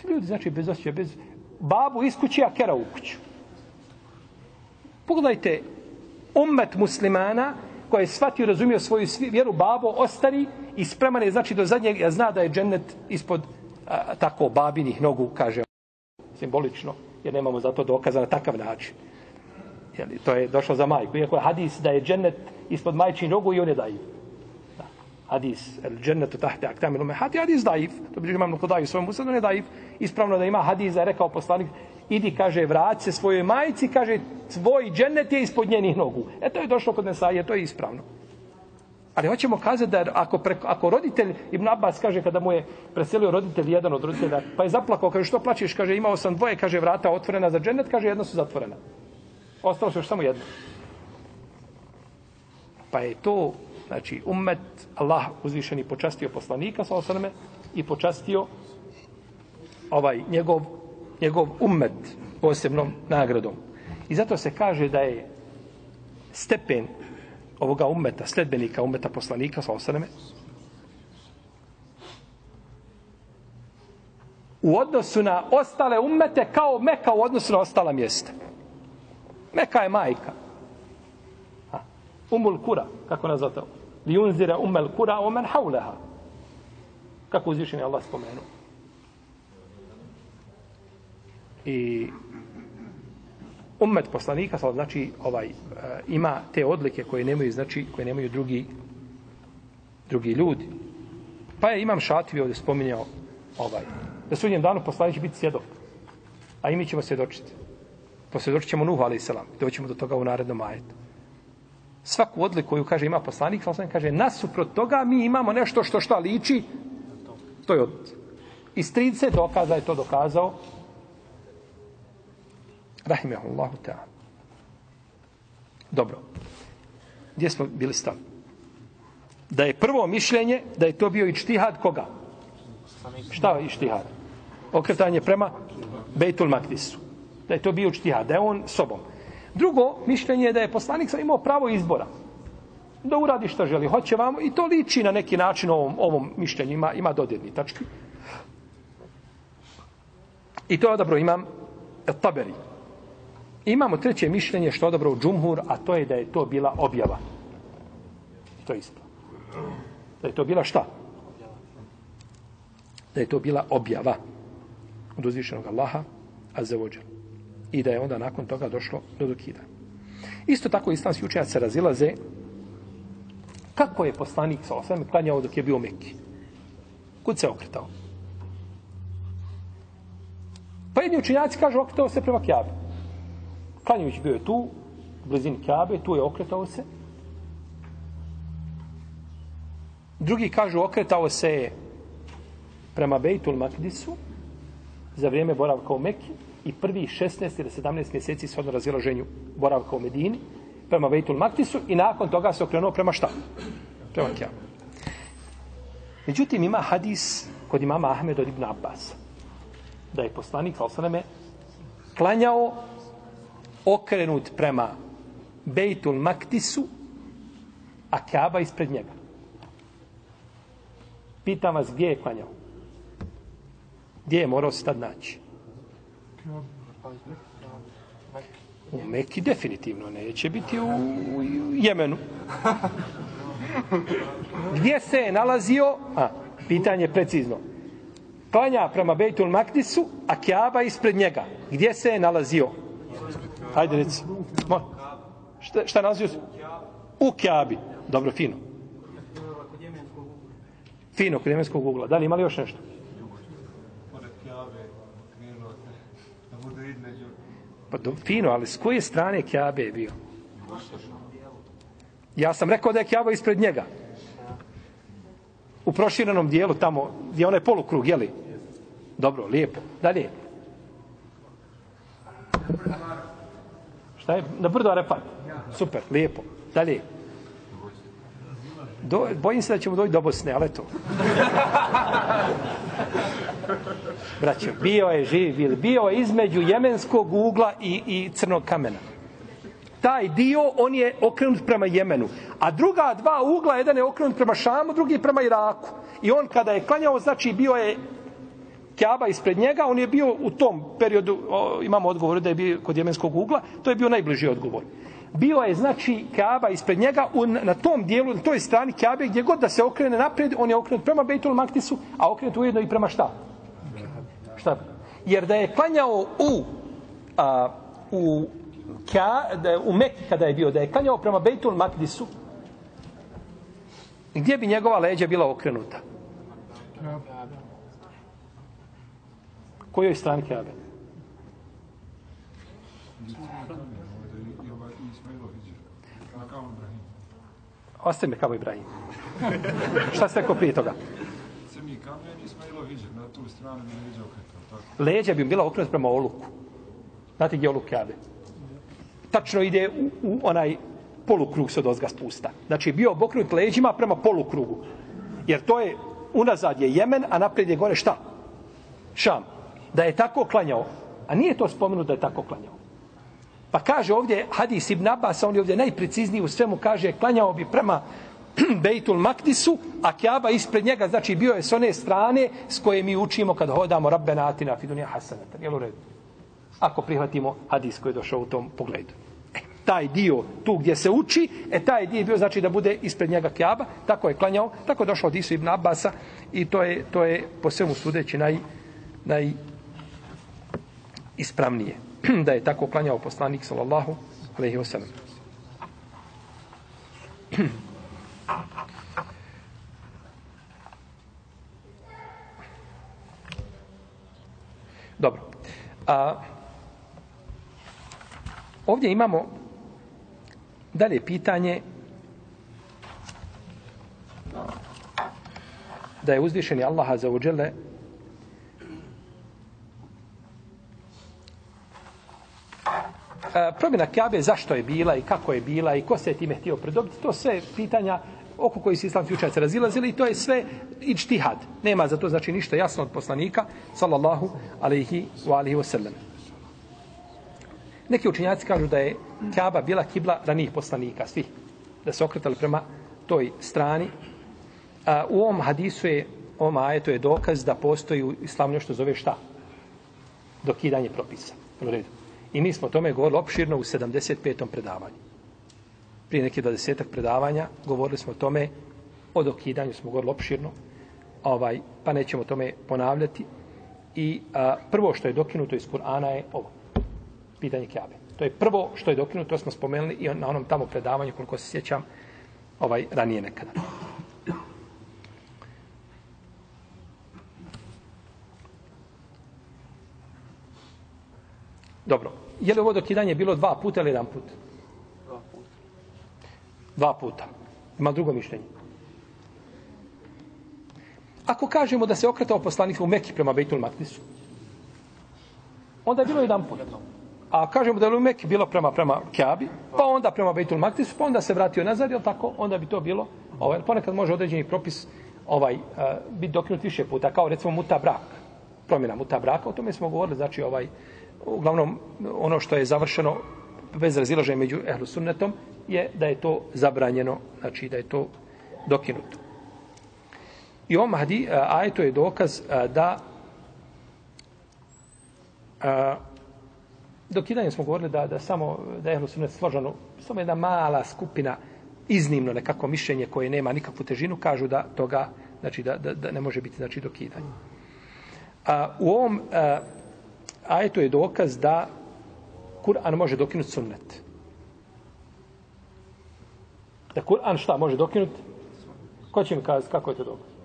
Ti ljudi, znači, bez osjeća, bez... Babu iz kuće, a kera u kuću. Pogledajte, ummet muslimana koji je shvatio i razumio svoju vjeru, babo ostari i spreman je, znači, do zadnjeg, ja zna da je džennet ispod a, tako babinih nogu, kaže simbolično, jer nemamo za to dokaza na takav način. Jeli, to je došlo za majku. Iako je hadis da je džennet ispod majčin nogu i on je daiv. Da. Hadis, el džennetu tahte aktamilu mehati, hadis daiv. To bi imam kodaju svojom usadu, ne daiv. Ispravno da ima hadis da je rekao poslanik, idi, kaže, vrać se svojoj majici, kaže, tvoj džennet je ispod njenih nogu. E to je došlo kod Nesaje, to je ispravno. Ali hoćemo kazati da ako, preko, ako roditelj, Ibn Abbas kaže kada mu je preselio roditelj, jedan od roditelja, pa je zaplakao, kaže što plaćeš, kaže imao sam dvoje, kaže vrata otvorena za džennet, kaže jedno su zatvorena. Ostalo se još samo jedno. Pa je to, znači, ummet, Allah uzvišeni počastio poslanika sa osaname i počastio ovaj njegov, njegov ummet posebnom nagradom. I zato se kaže da je stepen ovoga ummeta, sledbenika ummeta poslanika, sa osaname, u odnosu na ostale ummete kao Meka u odnosu na ostala mjesta. Meka je majka. Ha. Umul kura, kako nazvate? Li unzira umel kura o men hauleha. Kako uzvišen je Allah spomenuo. I ummet poslanika, znači ovaj e, ima te odlike koje nemaju znači koje nemaju drugi drugi ljudi. Pa je imam Šativi ovdje spominjao ovaj da sudnjem danu poslanik će biti svjedok. A i mi ćemo svjedočiti. Posvjedočit ćemo Nuhu, ali selam. Doćemo do toga u narednom ajetu. Svaku odliku koju kaže ima poslanik, sam kaže, nasuprot toga mi imamo nešto što šta liči, to je od... Iz 30 dokaza je to dokazao Rahimehullahu ta'ala. Dobro. Gdje smo bili stali? Da je prvo mišljenje, da je to bio i čtihad koga? Šta je ištihad? Okretanje prema Bejtul Makdisu. Da je to bio čtihad, da je on sobom. Drugo mišljenje je da je poslanik sam imao pravo izbora. Da uradi što želi. Hoće vam i to liči na neki način ovom, ovom mišljenju. Ima, ima dodirni tački. I to je odabro imam taberi. Imamo treće mišljenje što odabro džumhur, a to je da je to bila objava. To je isto. Da je to bila šta? Da je to bila objava od uzvišenog Allaha, a za vođa. I da je onda nakon toga došlo do dokida. Isto tako islamski učenjaci se razilaze kako je poslanik sa osam klanjao dok je bio Mekki. Kud se okretao? Pa jedni učenjaci kažu okretao se prema Kjabe. Klanjujući bio je tu, u blizini Kjabe, tu je okretao se. Drugi kažu okretao se prema Bejtul Makdisu za vrijeme boravka u Mekki i prvi 16 ili 17 mjeseci s odno razilaženju boravka u Medini prema Vejtul Makdisu i nakon toga se okrenuo prema šta? Prema Kjavu. Međutim, ima hadis kod imama Ahmed od Ibn Abbas. da je poslanik Salosaleme klanjao okrenut prema Bejtul Maktisu, a Kaaba ispred njega. Pitam vas gdje je klanjao? Gdje je morao se tad naći? U Meki definitivno neće biti u, u Jemenu. Gdje se je nalazio? A, pitanje precizno. Klanja prema Bejtul Makdisu, a Kjaba ispred njega. Gdje se je nalazio? Hajde, reci. Mo. Šta, šta nalazio nalazio? U Kjabi. Dobro, fino. Fino, kod jemenskog ugla. Da li imali još nešto? pored Kjabe, krenuo se, da bude između Pa do, fino, ali s koje strane Kjabe je bio? Ja sam rekao da je Kjaba ispred njega. U proširenom dijelu tamo, gdje je onaj polukrug, jeli? Dobro, lijepo. Dalje. Šta je? Na brdo Arefat. Super, lijepo. Dalje. Do, bojim se da ćemo doći do Bosne, ali to. Braćo, bio je živ, bil, bio je između jemenskog ugla i, i crnog kamena. Taj dio, on je okrenut prema Jemenu. A druga dva ugla, jedan je okrenut prema Šamu, drugi prema Iraku. I on kada je klanjao, znači bio je Kjaba ispred njega, on je bio u tom periodu, o, imamo odgovor da je bio kod jemenskog ugla, to je bio najbliži odgovor. Bio je, znači, Kaaba ispred njega u, na tom dijelu, na toj strani Kaabe, gdje god da se okrene naprijed, on je okrenut prema Bejtul Maktisu, a okrenut ujedno i prema šta? Šta? Jer da je klanjao u, a, u, Ka, da je, u Mekki kada je bio, da je klanjao prema Bejtul Maktisu, gdje bi njegova leđa bila okrenuta? Kojoj strani Kaabe? ovdje i ovaj Ismailov iđe. Na kao Ibrahim. Ostaje me kao Ibrahim. Šta ste rekao prije toga? Crni kamen Ismailov iđe, na tu stranu ne iđe okretao, tako. Leđa bi bila okrenuta prema oluku. Znate gdje je oluk Kaabe? Tačno ide u, u onaj polukrug se od ozga spusta. Znači bio okrenut leđima prema polukrugu. Jer to je, unazad je Jemen, a naprijed je gore šta? Šam. Da je tako klanjao. A nije to spomenuto da je tako klanjao. Pa kaže ovdje Hadis ibn Abbas, on je ovdje najprecizniji u svemu, kaže klanjao bi prema (clears throat) Bejtul Makdisu, a Kjaba ispred njega, znači bio je s one strane s koje mi učimo kad hodamo Rabbena Atina Fidunija Hasanata. Jel u redu? Ako prihvatimo hadis koji je došao u tom pogledu. E, taj dio tu gdje se uči, e taj dio je bio znači da bude ispred njega Kjaba, tako je klanjao, tako je došao od Isu ibn Abbasa i to je, to je po svemu sudeći naj, naj ispravnije. (clears throat) da je tako klanjao poslanik sallallahu alejhi ve sellem. Dobro. A, ovdje imamo dalje pitanje da je uzvišeni Allah za uđele E, promjena Kjabe zašto je bila i kako je bila i ko se je time htio predobiti, to sve pitanja oko koji se islamski učenjaci razilazili i to je sve ičtihad. Nema za to znači ništa jasno od poslanika, sallallahu alaihi wa alihi wa sallam. Neki učenjaci kažu da je Kaaba bila kibla ranijih poslanika, svi, da se okretali prema toj strani. A, u ovom hadisu je, ovom ajetu je dokaz da postoji u islamu nešto zove šta? Dokidanje propisa. U redu. I mi smo o tome govorili opširno u 75. predavanju. Prije nekih 20 predavanja govorili smo o tome, o dokidanju smo govorili opširno, ovaj, pa nećemo o tome ponavljati. I a, prvo što je dokinuto iz Kur'ana je ovo, pitanje Kjabe. To je prvo što je dokinuto, to smo spomenuli i na onom tamo predavanju, koliko se sjećam, ovaj, ranije nekada. Dobro. Je li ovo dokidanje bilo dva puta ili jedan put? Dva puta. Dva puta. Ima drugo mišljenje. Ako kažemo da se okretao poslanik u Meki prema Bejtul Maktisu, onda je bilo jedan put. A kažemo da je u Meki bilo prema prema Kjabi, pa onda prema Bejtul Maktisu, pa onda se vratio nazad, jel tako? Onda bi to bilo, ovaj, ponekad može određeni propis ovaj, uh, biti dokinut više puta, kao recimo muta brak. promjena muta braka, o tome smo govorili, znači ovaj, uglavnom ono što je završeno bez razilaženja među ehlu sunnetom je da je to zabranjeno, znači da je to dokinuto. I ovom hadi, e, to je dokaz a, da e, a, dokidanje smo govorili da, da samo da je ehlu sunnet složeno, samo jedna mala skupina iznimno nekako mišljenje koje nema nikakvu težinu, kažu da toga, znači da, da, da ne može biti znači dokidanje. A, u ovom a, ajetu je dokaz da Kur'an može dokinuti sunnet. Da Kur'an šta može dokinuti? Ko će mi kazati kako je to dokaz?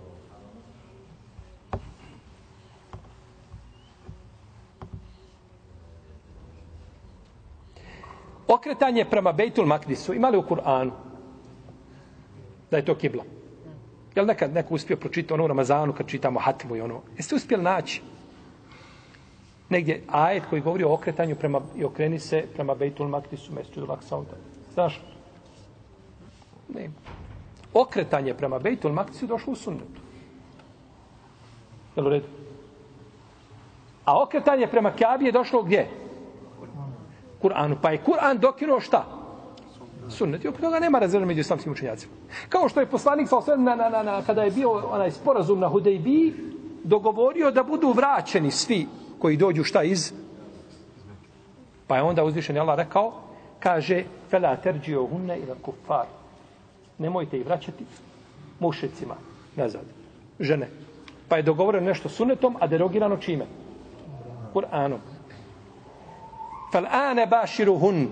Okretanje prema Bejtul Makdisu imali u Kur'anu da je to kibla. Jel nekad neko uspio pročitati ono u Ramazanu kad čitamo Hatmu i ono? Jeste uspjeli naći? Negdje ajet koji govori o okretanju prema, i okreni se prema Bejtul Makdisu, mjestu Laksauda. Znaš? Ne. Okretanje prema Bejtul Makdisu došlo u sunnetu. Jel u redu? A okretanje prema Kjabi je došlo gdje? Kur'anu. Pa je Kur'an dokinuo šta? Sunnet. I oko toga nema razreda među islamskim učenjacima. Kao što je poslanik sa osvijem, na, na, na, na, kada je bio onaj sporazum na Hudejbi, dogovorio da budu vraćeni svi koji dođu šta iz? Pa je onda uzvišen Allah rekao kaže fela terđio hunne ila kufar nemojte ih vraćati mušicima nazad žene. Pa je dogovoreno nešto sunetom a derogirano čime? Kur'anom. Fel ane baširu hun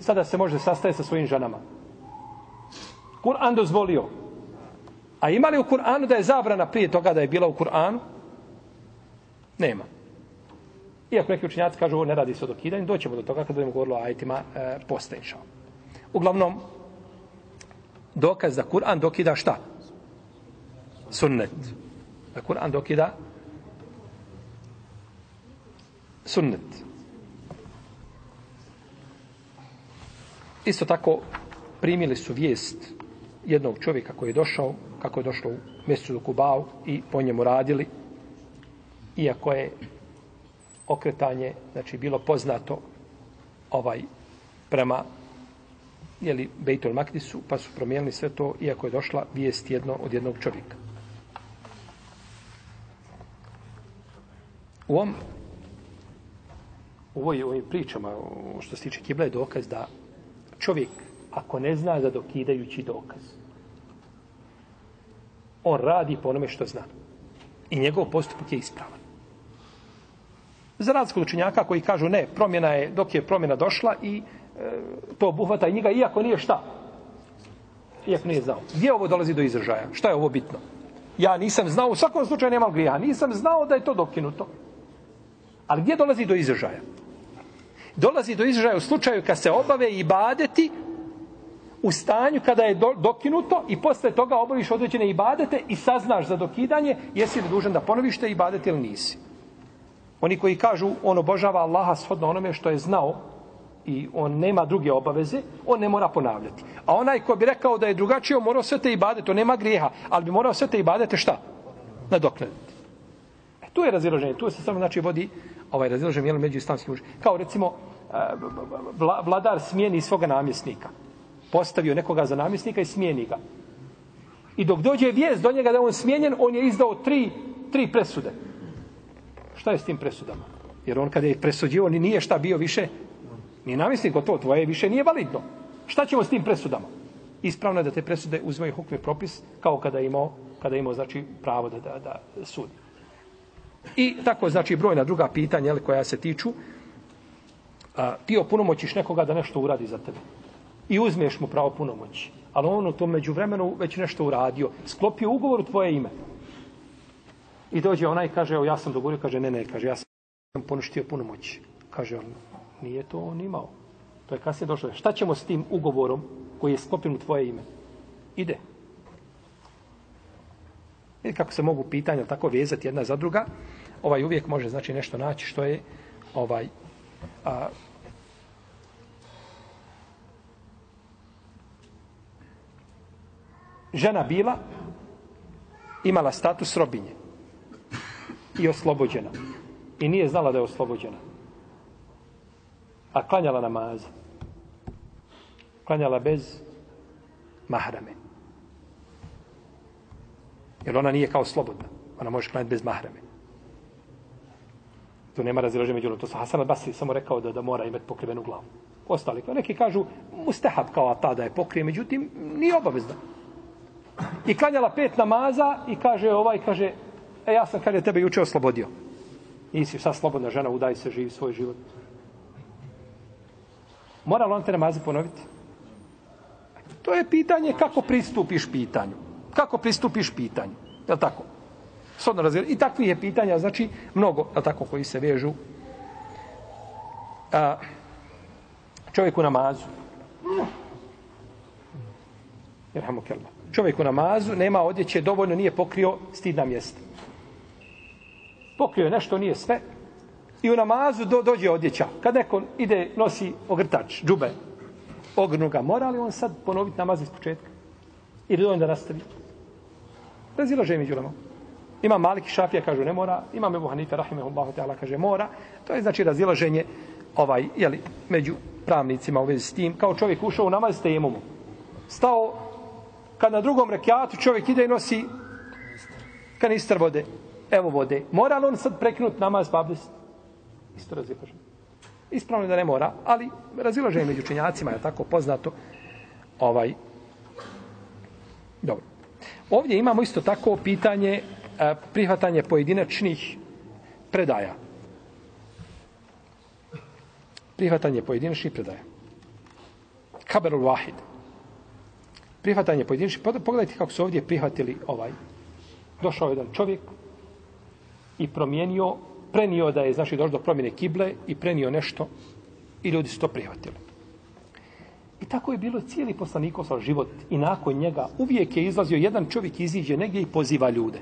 sada se može sastaje sa svojim ženama. Kur'an dozvolio. A imali u Kur'anu da je zabrana prije toga da je bila u Kur'anu? Nema. Iako neki učinjaci kažu ovo ne radi se o dokidanju, doćemo do toga kada budemo govorili o ajitima e, posle, inša. Uglavnom, dokaz da Kur'an dokida šta? Sunnet. Da Kur'an dokida sunnet. Isto tako primili su vijest jednog čovjeka koji je došao, kako je došlo u mjestu do Kubao i po njemu radili, iako je okretanje, znači bilo poznato ovaj prema jeli, Bejtul Makdisu, pa su promijenili sve to, iako je došla vijest jedno od jednog čovjeka. U ovom u ovoj, ovim pričama, što se tiče kibla, je dokaz da čovjek, ako ne zna za dokidajući dokaz, on radi po onome što zna. I njegov postupak je ispravan. Za razliku učenjaka koji kažu ne, promjena je, dok je promjena došla i e, to obuhvata i njega, iako nije šta. Iako nije znao. Gdje ovo dolazi do izražaja? Šta je ovo bitno? Ja nisam znao, u svakom slučaju nemam grija, nisam znao da je to dokinuto. Ali gdje dolazi do izražaja? Dolazi do izražaja u slučaju kad se obave i badeti u stanju kada je do, dokinuto i posle toga obaviš određene ibadete i saznaš za dokidanje, jesi li dužan da ponoviš te ibadete ili nisi. Oni koji kažu on obožava Allaha shodno onome što je znao i on nema druge obaveze, on ne mora ponavljati. A onaj ko bi rekao da je drugačije, on sve te ibade, to nema grijeha, ali bi morao sve te ibadete šta? Nadoknaditi. E, tu je razilaženje, tu se samo znači vodi ovaj razilaženje jel, među islamskim mužima. Kao recimo, e, vladar smijeni svoga namjesnika. Postavio nekoga za namjesnika i smijeni ga. I dok dođe vijest do njega da on smijenjen, on je izdao tri, tri presude šta je s tim presudama? Jer on kada je presudio, on nije šta bio više, ni namjesnik to tvoje više nije validno. Šta ćemo s tim presudama? Ispravno je da te presude uzmaju hukmi propis kao kada je imao, kada je imao znači, pravo da, da, da sudi. I tako, znači, brojna druga pitanja jel, koja se tiču, a, ti opunomoćiš nekoga da nešto uradi za tebe. I uzmeš mu pravo punomoći. Ali on u tom međuvremenu već nešto uradio. Sklopio ugovor u tvoje ime. I dođe onaj i kaže, evo ja sam dogovorio, kaže, ne, ne, kaže, ja sam poništio puno moći. Kaže on, nije to on imao. To je kasnije došlo. Šta ćemo s tim ugovorom koji je sklopljen u tvoje ime? Ide. I kako se mogu pitanja tako vezati jedna za druga, ovaj uvijek može znači nešto naći što je ovaj a, žena bila imala status robinje i oslobođena. I nije znala da je oslobođena. A klanjala namaze. Klanjala bez mahrame. Jer ona nije kao slobodna. Ona može klanjati bez mahrame. Tu nema razilaženja među To sa Hasan al-Basri samo rekao da, da mora imati pokrivenu glavu. Ostali, kao neki kažu, mustahab kao ta da je pokrije, međutim, nije obavezna. I klanjala pet namaza i kaže ovaj, kaže, e ja sam, kaže, tebe juče oslobodio. Nisi sad slobodna žena, udaj se, živi svoj život. Mora li on te namaze ponoviti? To je pitanje kako pristupiš pitanju. Kako pristupiš pitanju. Je li tako? Sodno razgled. I takvih je pitanja, znači, mnogo, je tako, koji se vežu a, čovjek u namazu. Jerhamo kelma. Čovjek u namazu nema odjeće, dovoljno nije pokrio stidna mjesta. Pokrio nešto, nije sve. I u namazu do, dođe odjeća. Kad neko ide, nosi ogrtač, džube, ogrnu ga, mora li on sad ponoviti namaz iz početka? Ili dovoljno da nastavi? Razilaže među nama. Ima Malik i Šafija, kažu ne mora. Ima Ebu Hanife, rahimehullahu ta'ala, kaže mora. To je znači razilaženje ovaj, jeli, među pravnicima u vezi s tim. Kao čovjek ušao u namaz s tejemomu. Stao, kad na drugom rekiatu čovjek ide i nosi kanister vode. Evo vode. Mora li on sad prekinuti namaz babdes? Isto razilaženje. Ispravno da ne mora, ali razilaženje među činjacima je tako poznato. Ovaj, dobro. Ovdje imamo isto tako pitanje e, prihvatanje pojedinačnih predaja. Prihvatanje pojedinačnih predaja. Kaberul Wahid. Prihvatanje pojedinačnih. Pogledajte kako su ovdje prihvatili ovaj. Došao jedan čovjek i promijenio, prenio da je, znači, došlo do promjene kible i prenio nešto i ljudi su to prihvatili. I tako je bilo cijeli poslanikov život i nakon njega uvijek je izlazio jedan čovjek iziđe negdje i poziva ljude.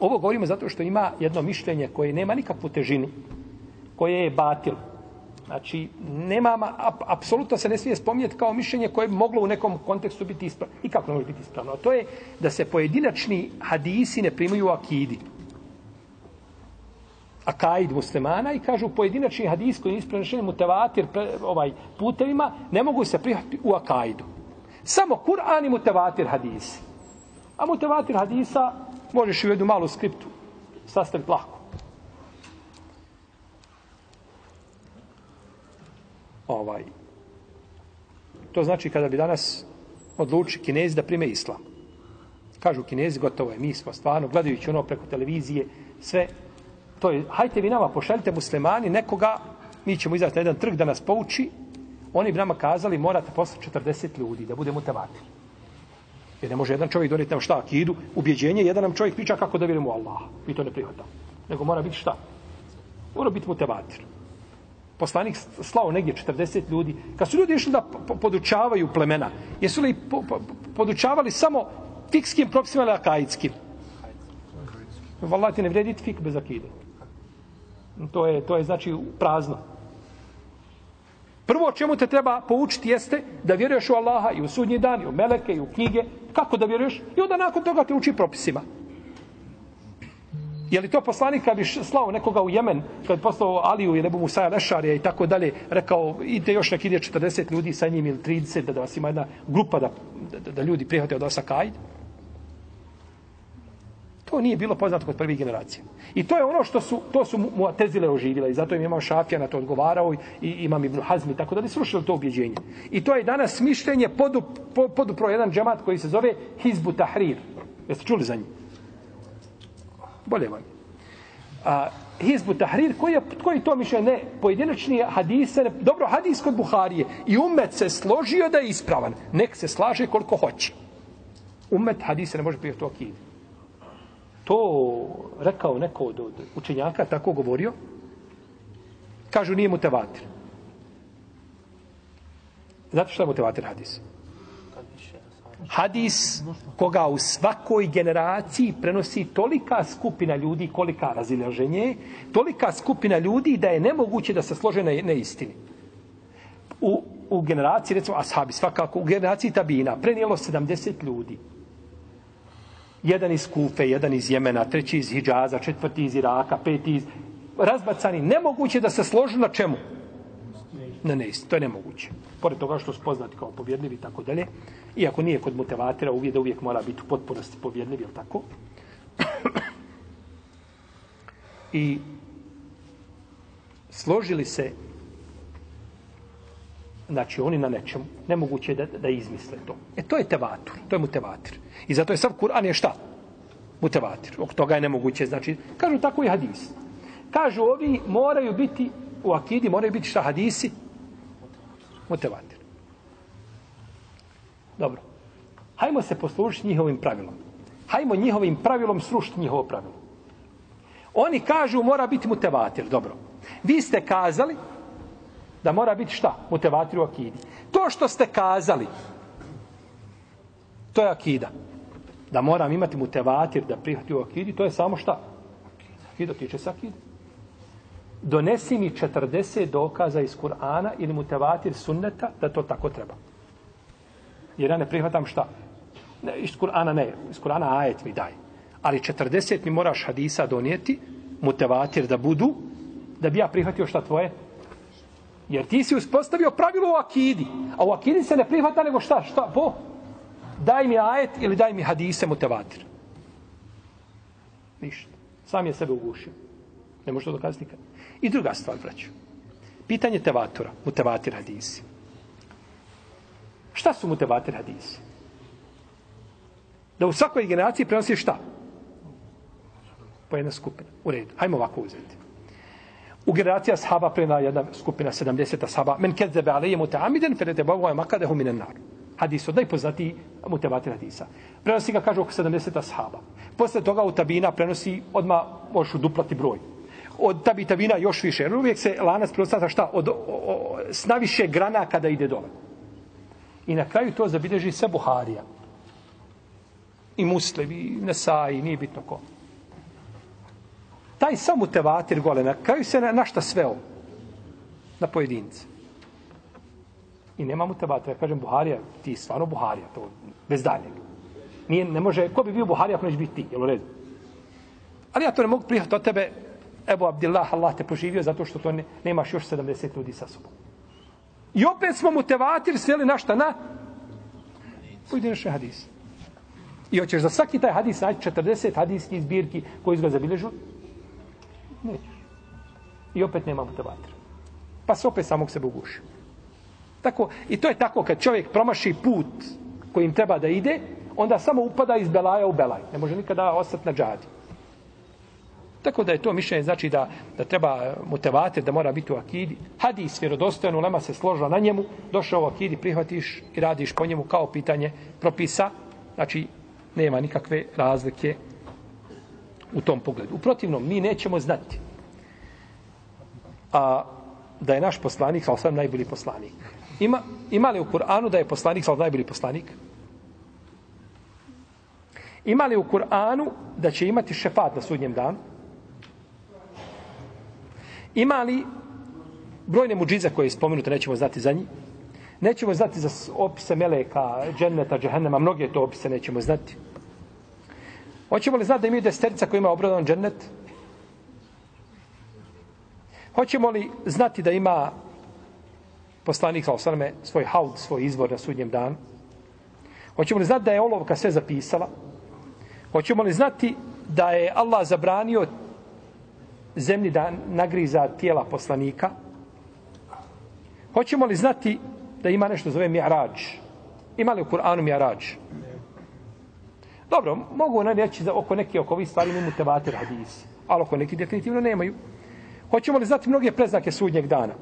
Ovo govorimo zato što ima jedno mišljenje koje nema nikakvu težinu, koje je batil. Znači, nema, ap, apsolutno se ne smije spominjati kao mišljenje koje bi moglo u nekom kontekstu biti ispravno. I kako ne može biti ispravno? A to je da se pojedinačni hadisi ne primaju u akidi. Akaid muslimana i kažu pojedinačni hadis koji je prenešeni mutevatir pre, ovaj, putevima ne mogu se prihvatiti u akaidu. Samo Kur'an i mutevatir hadisi. A mutevatir hadisa možeš i u jednu malu skriptu sastaviti lako. Ovaj. To znači kada bi danas odluči kinezi da prime islam. Kažu kinezi, gotovo je, mi smo stvarno, gledajući ono preko televizije, sve, to je, hajte vi nama, pošaljite muslimani nekoga, mi ćemo izaći na jedan trg da nas pouči, oni bi nama kazali, morate poslati 40 ljudi, da budemo tevati. Jer ne može jedan čovjek donijeti nam šta, akidu, ubjeđenje, jedan nam čovjek priča kako da vjerujemo u Allaha. Mi to ne prihvatamo. Nego mora biti šta? Mora biti mutevatir. Poslanik slao negdje 40 ljudi. Kad su ljudi išli da podučavaju plemena, jesu li po, po, podučavali samo fikskim propisima ili akajitskim? Valah ti ne vredi fik bez akide. To je, to je znači prazno. Prvo čemu te treba poučiti jeste da vjeruješ u Allaha i u sudnji dan, i u meleke, i u knjige. Kako da vjeruješ? I onda nakon toga te uči propisima. Je li to poslanik kad bi slao nekoga u Jemen, kad poslao Aliju i Nebu Musaja Lešarija i tako dalje, rekao, idite još neki ide 40 ljudi sa njim ili 30, da, da vas ima jedna grupa da, da, da ljudi prihvate od Osakajd? To nije bilo poznato kod prvih generacija. I to je ono što su, to su mu tezile oživile. I zato im imam Šafija na to odgovarao i imam Ibn Hazmi, tako da bi srušili to objeđenje. I to je danas mišljenje podu, podupro jedan džemat koji se zove Hizbu Tahrir. Jeste čuli za njih? Bolje vam. A, Hizbu Tahrir, koji je, koji to mišljenje? Ne, pojedinačni hadise, ne, dobro, hadis kod Buharije. I umet se složio da je ispravan. Nek se slaže koliko hoće. Umet hadise ne može prijeti to akidu to rekao neko od, od učenjaka, tako govorio, kažu nije mutevatir. Znate što je mutevatir hadis? Hadis koga u svakoj generaciji prenosi tolika skupina ljudi kolika razilaženje, tolika skupina ljudi da je nemoguće da se slože na, na istini. U, u generaciji, recimo ashabi, svakako, u generaciji tabina prenijelo 70 ljudi Jedan iz Kufe, jedan iz Jemena, treći iz Hidžaza, četvrti iz Iraka, peti iz... Razbacani. Nemoguće da se složu na čemu? Na neist. To je nemoguće. Pored toga što su poznati kao povjedljivi i tako dalje. Iako nije kod motivatira, uvijek da uvijek mora biti u potpunosti povjedljiv, je tako? I složili se znači oni na nečemu, nemoguće je da, da izmisle to. E to je tevatur, to je mutevatir. I zato je sav Kur'an je šta? Mutevatir. Ok toga je nemoguće, znači, kažu tako i hadis. Kažu ovi moraju biti, u akidi moraju biti šta hadisi? Mutevatir. Dobro. Hajmo se poslušati njihovim pravilom. Hajmo njihovim pravilom srušiti njihovo pravilo. Oni kažu mora biti mutevatir, dobro. Vi ste kazali da mora biti šta? Mutevatir u akidi. To što ste kazali, to je akida. Da moram imati mutevatir da prihvati u akidi, to je samo šta? Akida tiče se akidi. Donesi mi 40 dokaza iz Kur'ana ili mutevatir sunneta da to tako treba. Jer ja ne prihvatam šta? Ne, iz Kur'ana ne, iz Kur'ana ajet mi daj. Ali 40 mi moraš hadisa donijeti, mutevatir da budu, da bi ja prihvatio šta tvoje? Jer ti si uspostavio pravilo u akidi. A u akidi se ne prihvata nego šta? Šta? Po? Daj mi ajet ili daj mi hadise mutevatir. Ništa. Sam je sebe ugušio. Ne može to dokazati nikad. I druga stvar, braću. Pitanje tevatora, mutevatir hadisi. Šta su mutevatir hadisi? Da u svakoj generaciji prenosi šta? Po jedna skupina. U redu. Hajmo ovako uzeti. U generaciji ashaba prena jedna skupina 70 ashaba. Men kezebe alije mutaamiden, ferete bogu makadehu minen nar. Hadis od najpoznatiji mutevatir hadisa. Prenosi ga, kaže, oko 70 ashaba. Posle toga u tabina prenosi, odma možeš uduplati broj. Od tabi tabina još više. Jer uvijek se lanac prostata šta? Od, o, o, s naviše grana kada ide dole. I na kraju to zabilježi sve Buharija. I Muslim, i Nesaj, nije bitno ko taj samo tevatir gole, na kraju se na, na šta sveo? Na pojedince. I nema mu tevatir. Ja kažem, Buharija, ti stvarno Buharija, to bez daljega. Nije, ne može, ko bi bio Buharija ako neće biti ti, jel u redu? Ali ja to ne mogu prihati od tebe, Ebu Abdillah, Allah te poživio zato što to ne, nemaš još 70 ljudi sa sobom. I opet smo mu tevatir sveli na šta? Na pojedinačne hadise. I hoćeš za svaki taj hadis naći 40 hadijskih zbirki koji su ga zabilježili? Nećeš. I opet nema motivatora. Pa se opet samog sebe uguši. Tako, I to je tako kad čovjek promaši put kojim treba da ide, onda samo upada iz belaja u belaj. Ne može nikada ostati na džadi. Tako da je to mišljenje, znači da, da treba motivator, da mora biti u akidi. Hadis, vjerodostojan, ulema se složila na njemu, došao u akidi, prihvatiš i radiš po njemu kao pitanje propisa. Znači, nema nikakve razlike u tom pogledu. U protivnom, mi nećemo znati a, da je naš poslanik, sa osam najbolji poslanik. Ima, ima li u Kur'anu da je poslanik, sa najbolji poslanik? Ima li u Kur'anu da će imati šefat na sudnjem danu? Ima li brojne muđize koje je spomenuto, nećemo znati za njih? Nećemo znati za opise Meleka, Dženneta, Džehennema, mnoge to opise nećemo znati. Hoćemo li znati da imaju desterica koja ima obradan džennet? Hoćemo li znati da ima poslanik Osaleme svoj haud, svoj izvor na sudnjem danu? Hoćemo li znati da je olovka sve zapisala? Hoćemo li znati da je Allah zabranio zemlji da nagriza tijela poslanika? Hoćemo li znati da ima nešto zove mi'rađ? Ima li u Kur'anu mi'rađ? Dobro, mogu oni reći da oko neke oko ovih stvari imaju tevater hadisi, ali oko neki definitivno nemaju. Hoćemo li znati mnoge preznake sudnjeg dana?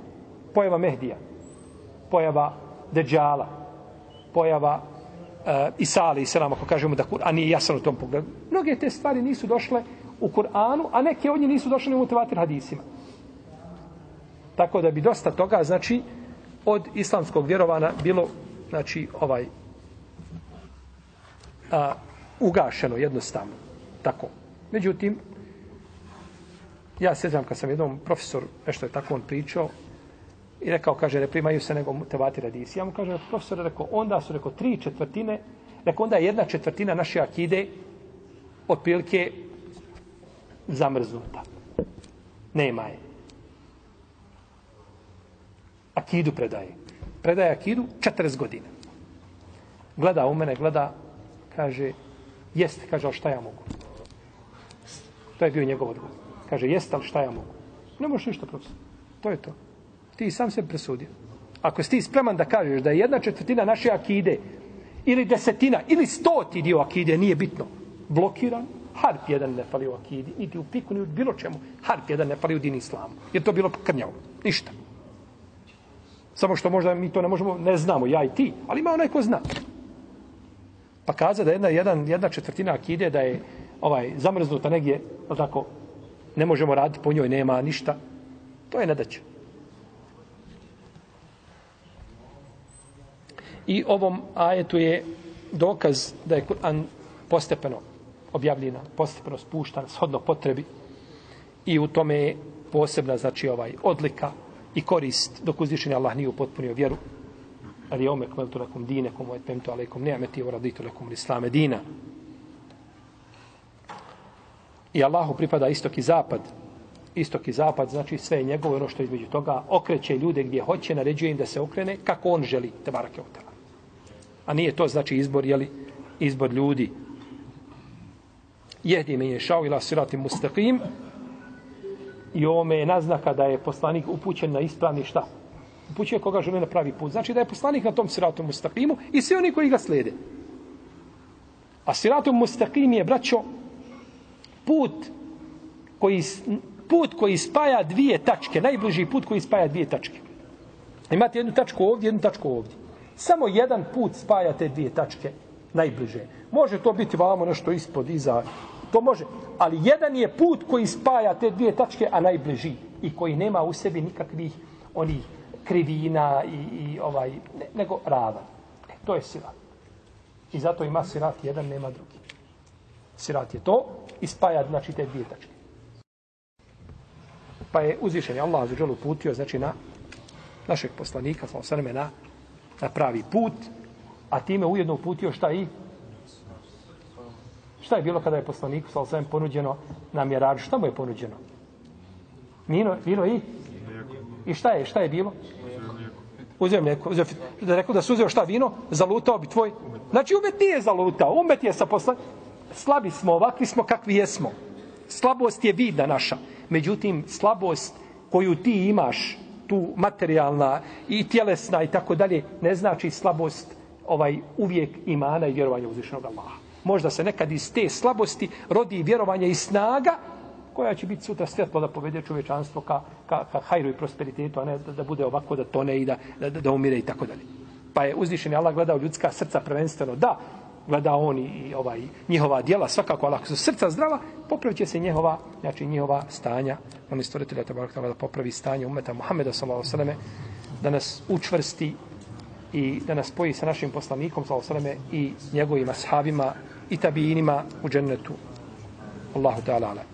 Pojava Mehdija, pojava Deđala, pojava e, Isa ali i Selam, ako kažemo da Kur'an nije jasan u tom pogledu. Mnoge te stvari nisu došle u Kur'anu, a neke od njih nisu došle u mutevater hadisima. Tako da bi dosta toga, znači, od islamskog vjerovana bilo, znači, ovaj, a, ugašeno jednostavno. Tako. Međutim, ja se znam kad sam jednom profesor, nešto je tako on pričao, i rekao, kaže, ne primaju se nego tevati radisi. Ja mu kaže, profesor, rekao, onda su, rekao, tri četvrtine, rekao, onda jedna četvrtina naše akide otprilike zamrznuta. Nema je. Akidu predaje. Predaje Akidu 40 godina. Gleda u mene, gleda, kaže, jeste, kaže, ali šta ja mogu? To je bio njegov odgovor. Kaže, jeste, ali šta ja mogu? Ne možeš ništa profesor. To je to. Ti sam se presudio. Ako si ti spreman da kažeš da je jedna četvrtina naše akide ili desetina ili stoti dio akide, nije bitno, blokiran, harp jedan ne fali u akidi, niti u piku, ni u bilo čemu. Harp jedan ne fali u din islamu. Jer to bilo krnjavo. Ništa. Samo što možda mi to ne možemo, ne znamo, ja i ti, ali ima onaj ko zna. Pa kaza da jedna, jedan, jedna četvrtina akide da je ovaj zamrznuta negdje, tako, ne možemo raditi po njoj, nema ništa. To je nedaća. I ovom ajetu je dokaz da je Kur'an postepeno objavljena, postepeno spuštan, shodno potrebi i u tome je posebna, znači, ovaj odlika i korist dok uzvišenje Allah nije upotpunio vjeru. Ali ome kmeltu lakum dine, komu et pemtu alaikum ni'meti, u raditu lakum l'islame dina. I Allahu pripada istok i zapad. Istok i zapad, znači sve je njegovo, ono što između toga, okreće ljude gdje hoće, naređuje im da se okrene kako on želi, te barake otela. A nije to znači izbor, jeli, izbor ljudi. Jehdi me je šao ila sirati mustaqim, i ovome je naznaka da je poslanik upućen na ispravni šta? Upućuje koga žele na pravi put. Znači da je poslanik na tom siratu mustaqimu i svi oni koji ga slede. A siratu mustaqim je, braćo, put koji, put koji spaja dvije tačke, najbliži put koji spaja dvije tačke. Imate jednu tačku ovdje, jednu tačku ovdje. Samo jedan put spaja te dvije tačke najbliže. Može to biti vamo nešto ispod, iza, To može. Ali jedan je put koji spaja te dvije tačke, a najbliži. I koji nema u sebi nikakvih onih krivina i, i ovaj, ne, nego rava. E, to je sirat. I zato ima sirat jedan, nema drugi. Sirat je to i spaja znači te dvije tačke. Pa je uzvišen Allah za dželu putio, znači na našeg poslanika, sa osaneme, na, na pravi put, a time ujedno uputio šta i Šta je bilo kada je poslaniku sa osvijem ponuđeno na mjerađu? Šta mu je ponuđeno? Vino, vino i? I šta je? Šta je bilo? Uzeo mlijeko. Uzeo, da rekao da su uzeo šta vino? Zalutao bi tvoj. Znači umet nije zalutao. Umet je sa posla... Slabi smo, ovakvi smo kakvi jesmo. Slabost je vidna naša. Međutim, slabost koju ti imaš, tu materijalna i tjelesna i tako dalje, ne znači slabost ovaj uvijek imana i vjerovanja uzvišenog Allaha možda se nekad iz te slabosti rodi vjerovanje i snaga koja će biti sutra svjetlo da povede čovečanstvo ka, ka, ka hajru i prosperitetu, a ne da, da bude ovako da tone i da, da, da umire i tako dalje. Pa je uzvišen Allah gledao ljudska srca prvenstveno da, gleda on i ovaj, njihova dijela, svakako, ali ako su srca zdrava, popravit će se njihova, znači njihova stanja. On je stvoritelj da popravi stanje umeta Muhammeda s.a.v. da nas učvrsti i da nas spoji sa našim poslanikom s.a.v. i njegovim ashabima i tabijinima u džennetu. Allahu ta'ala.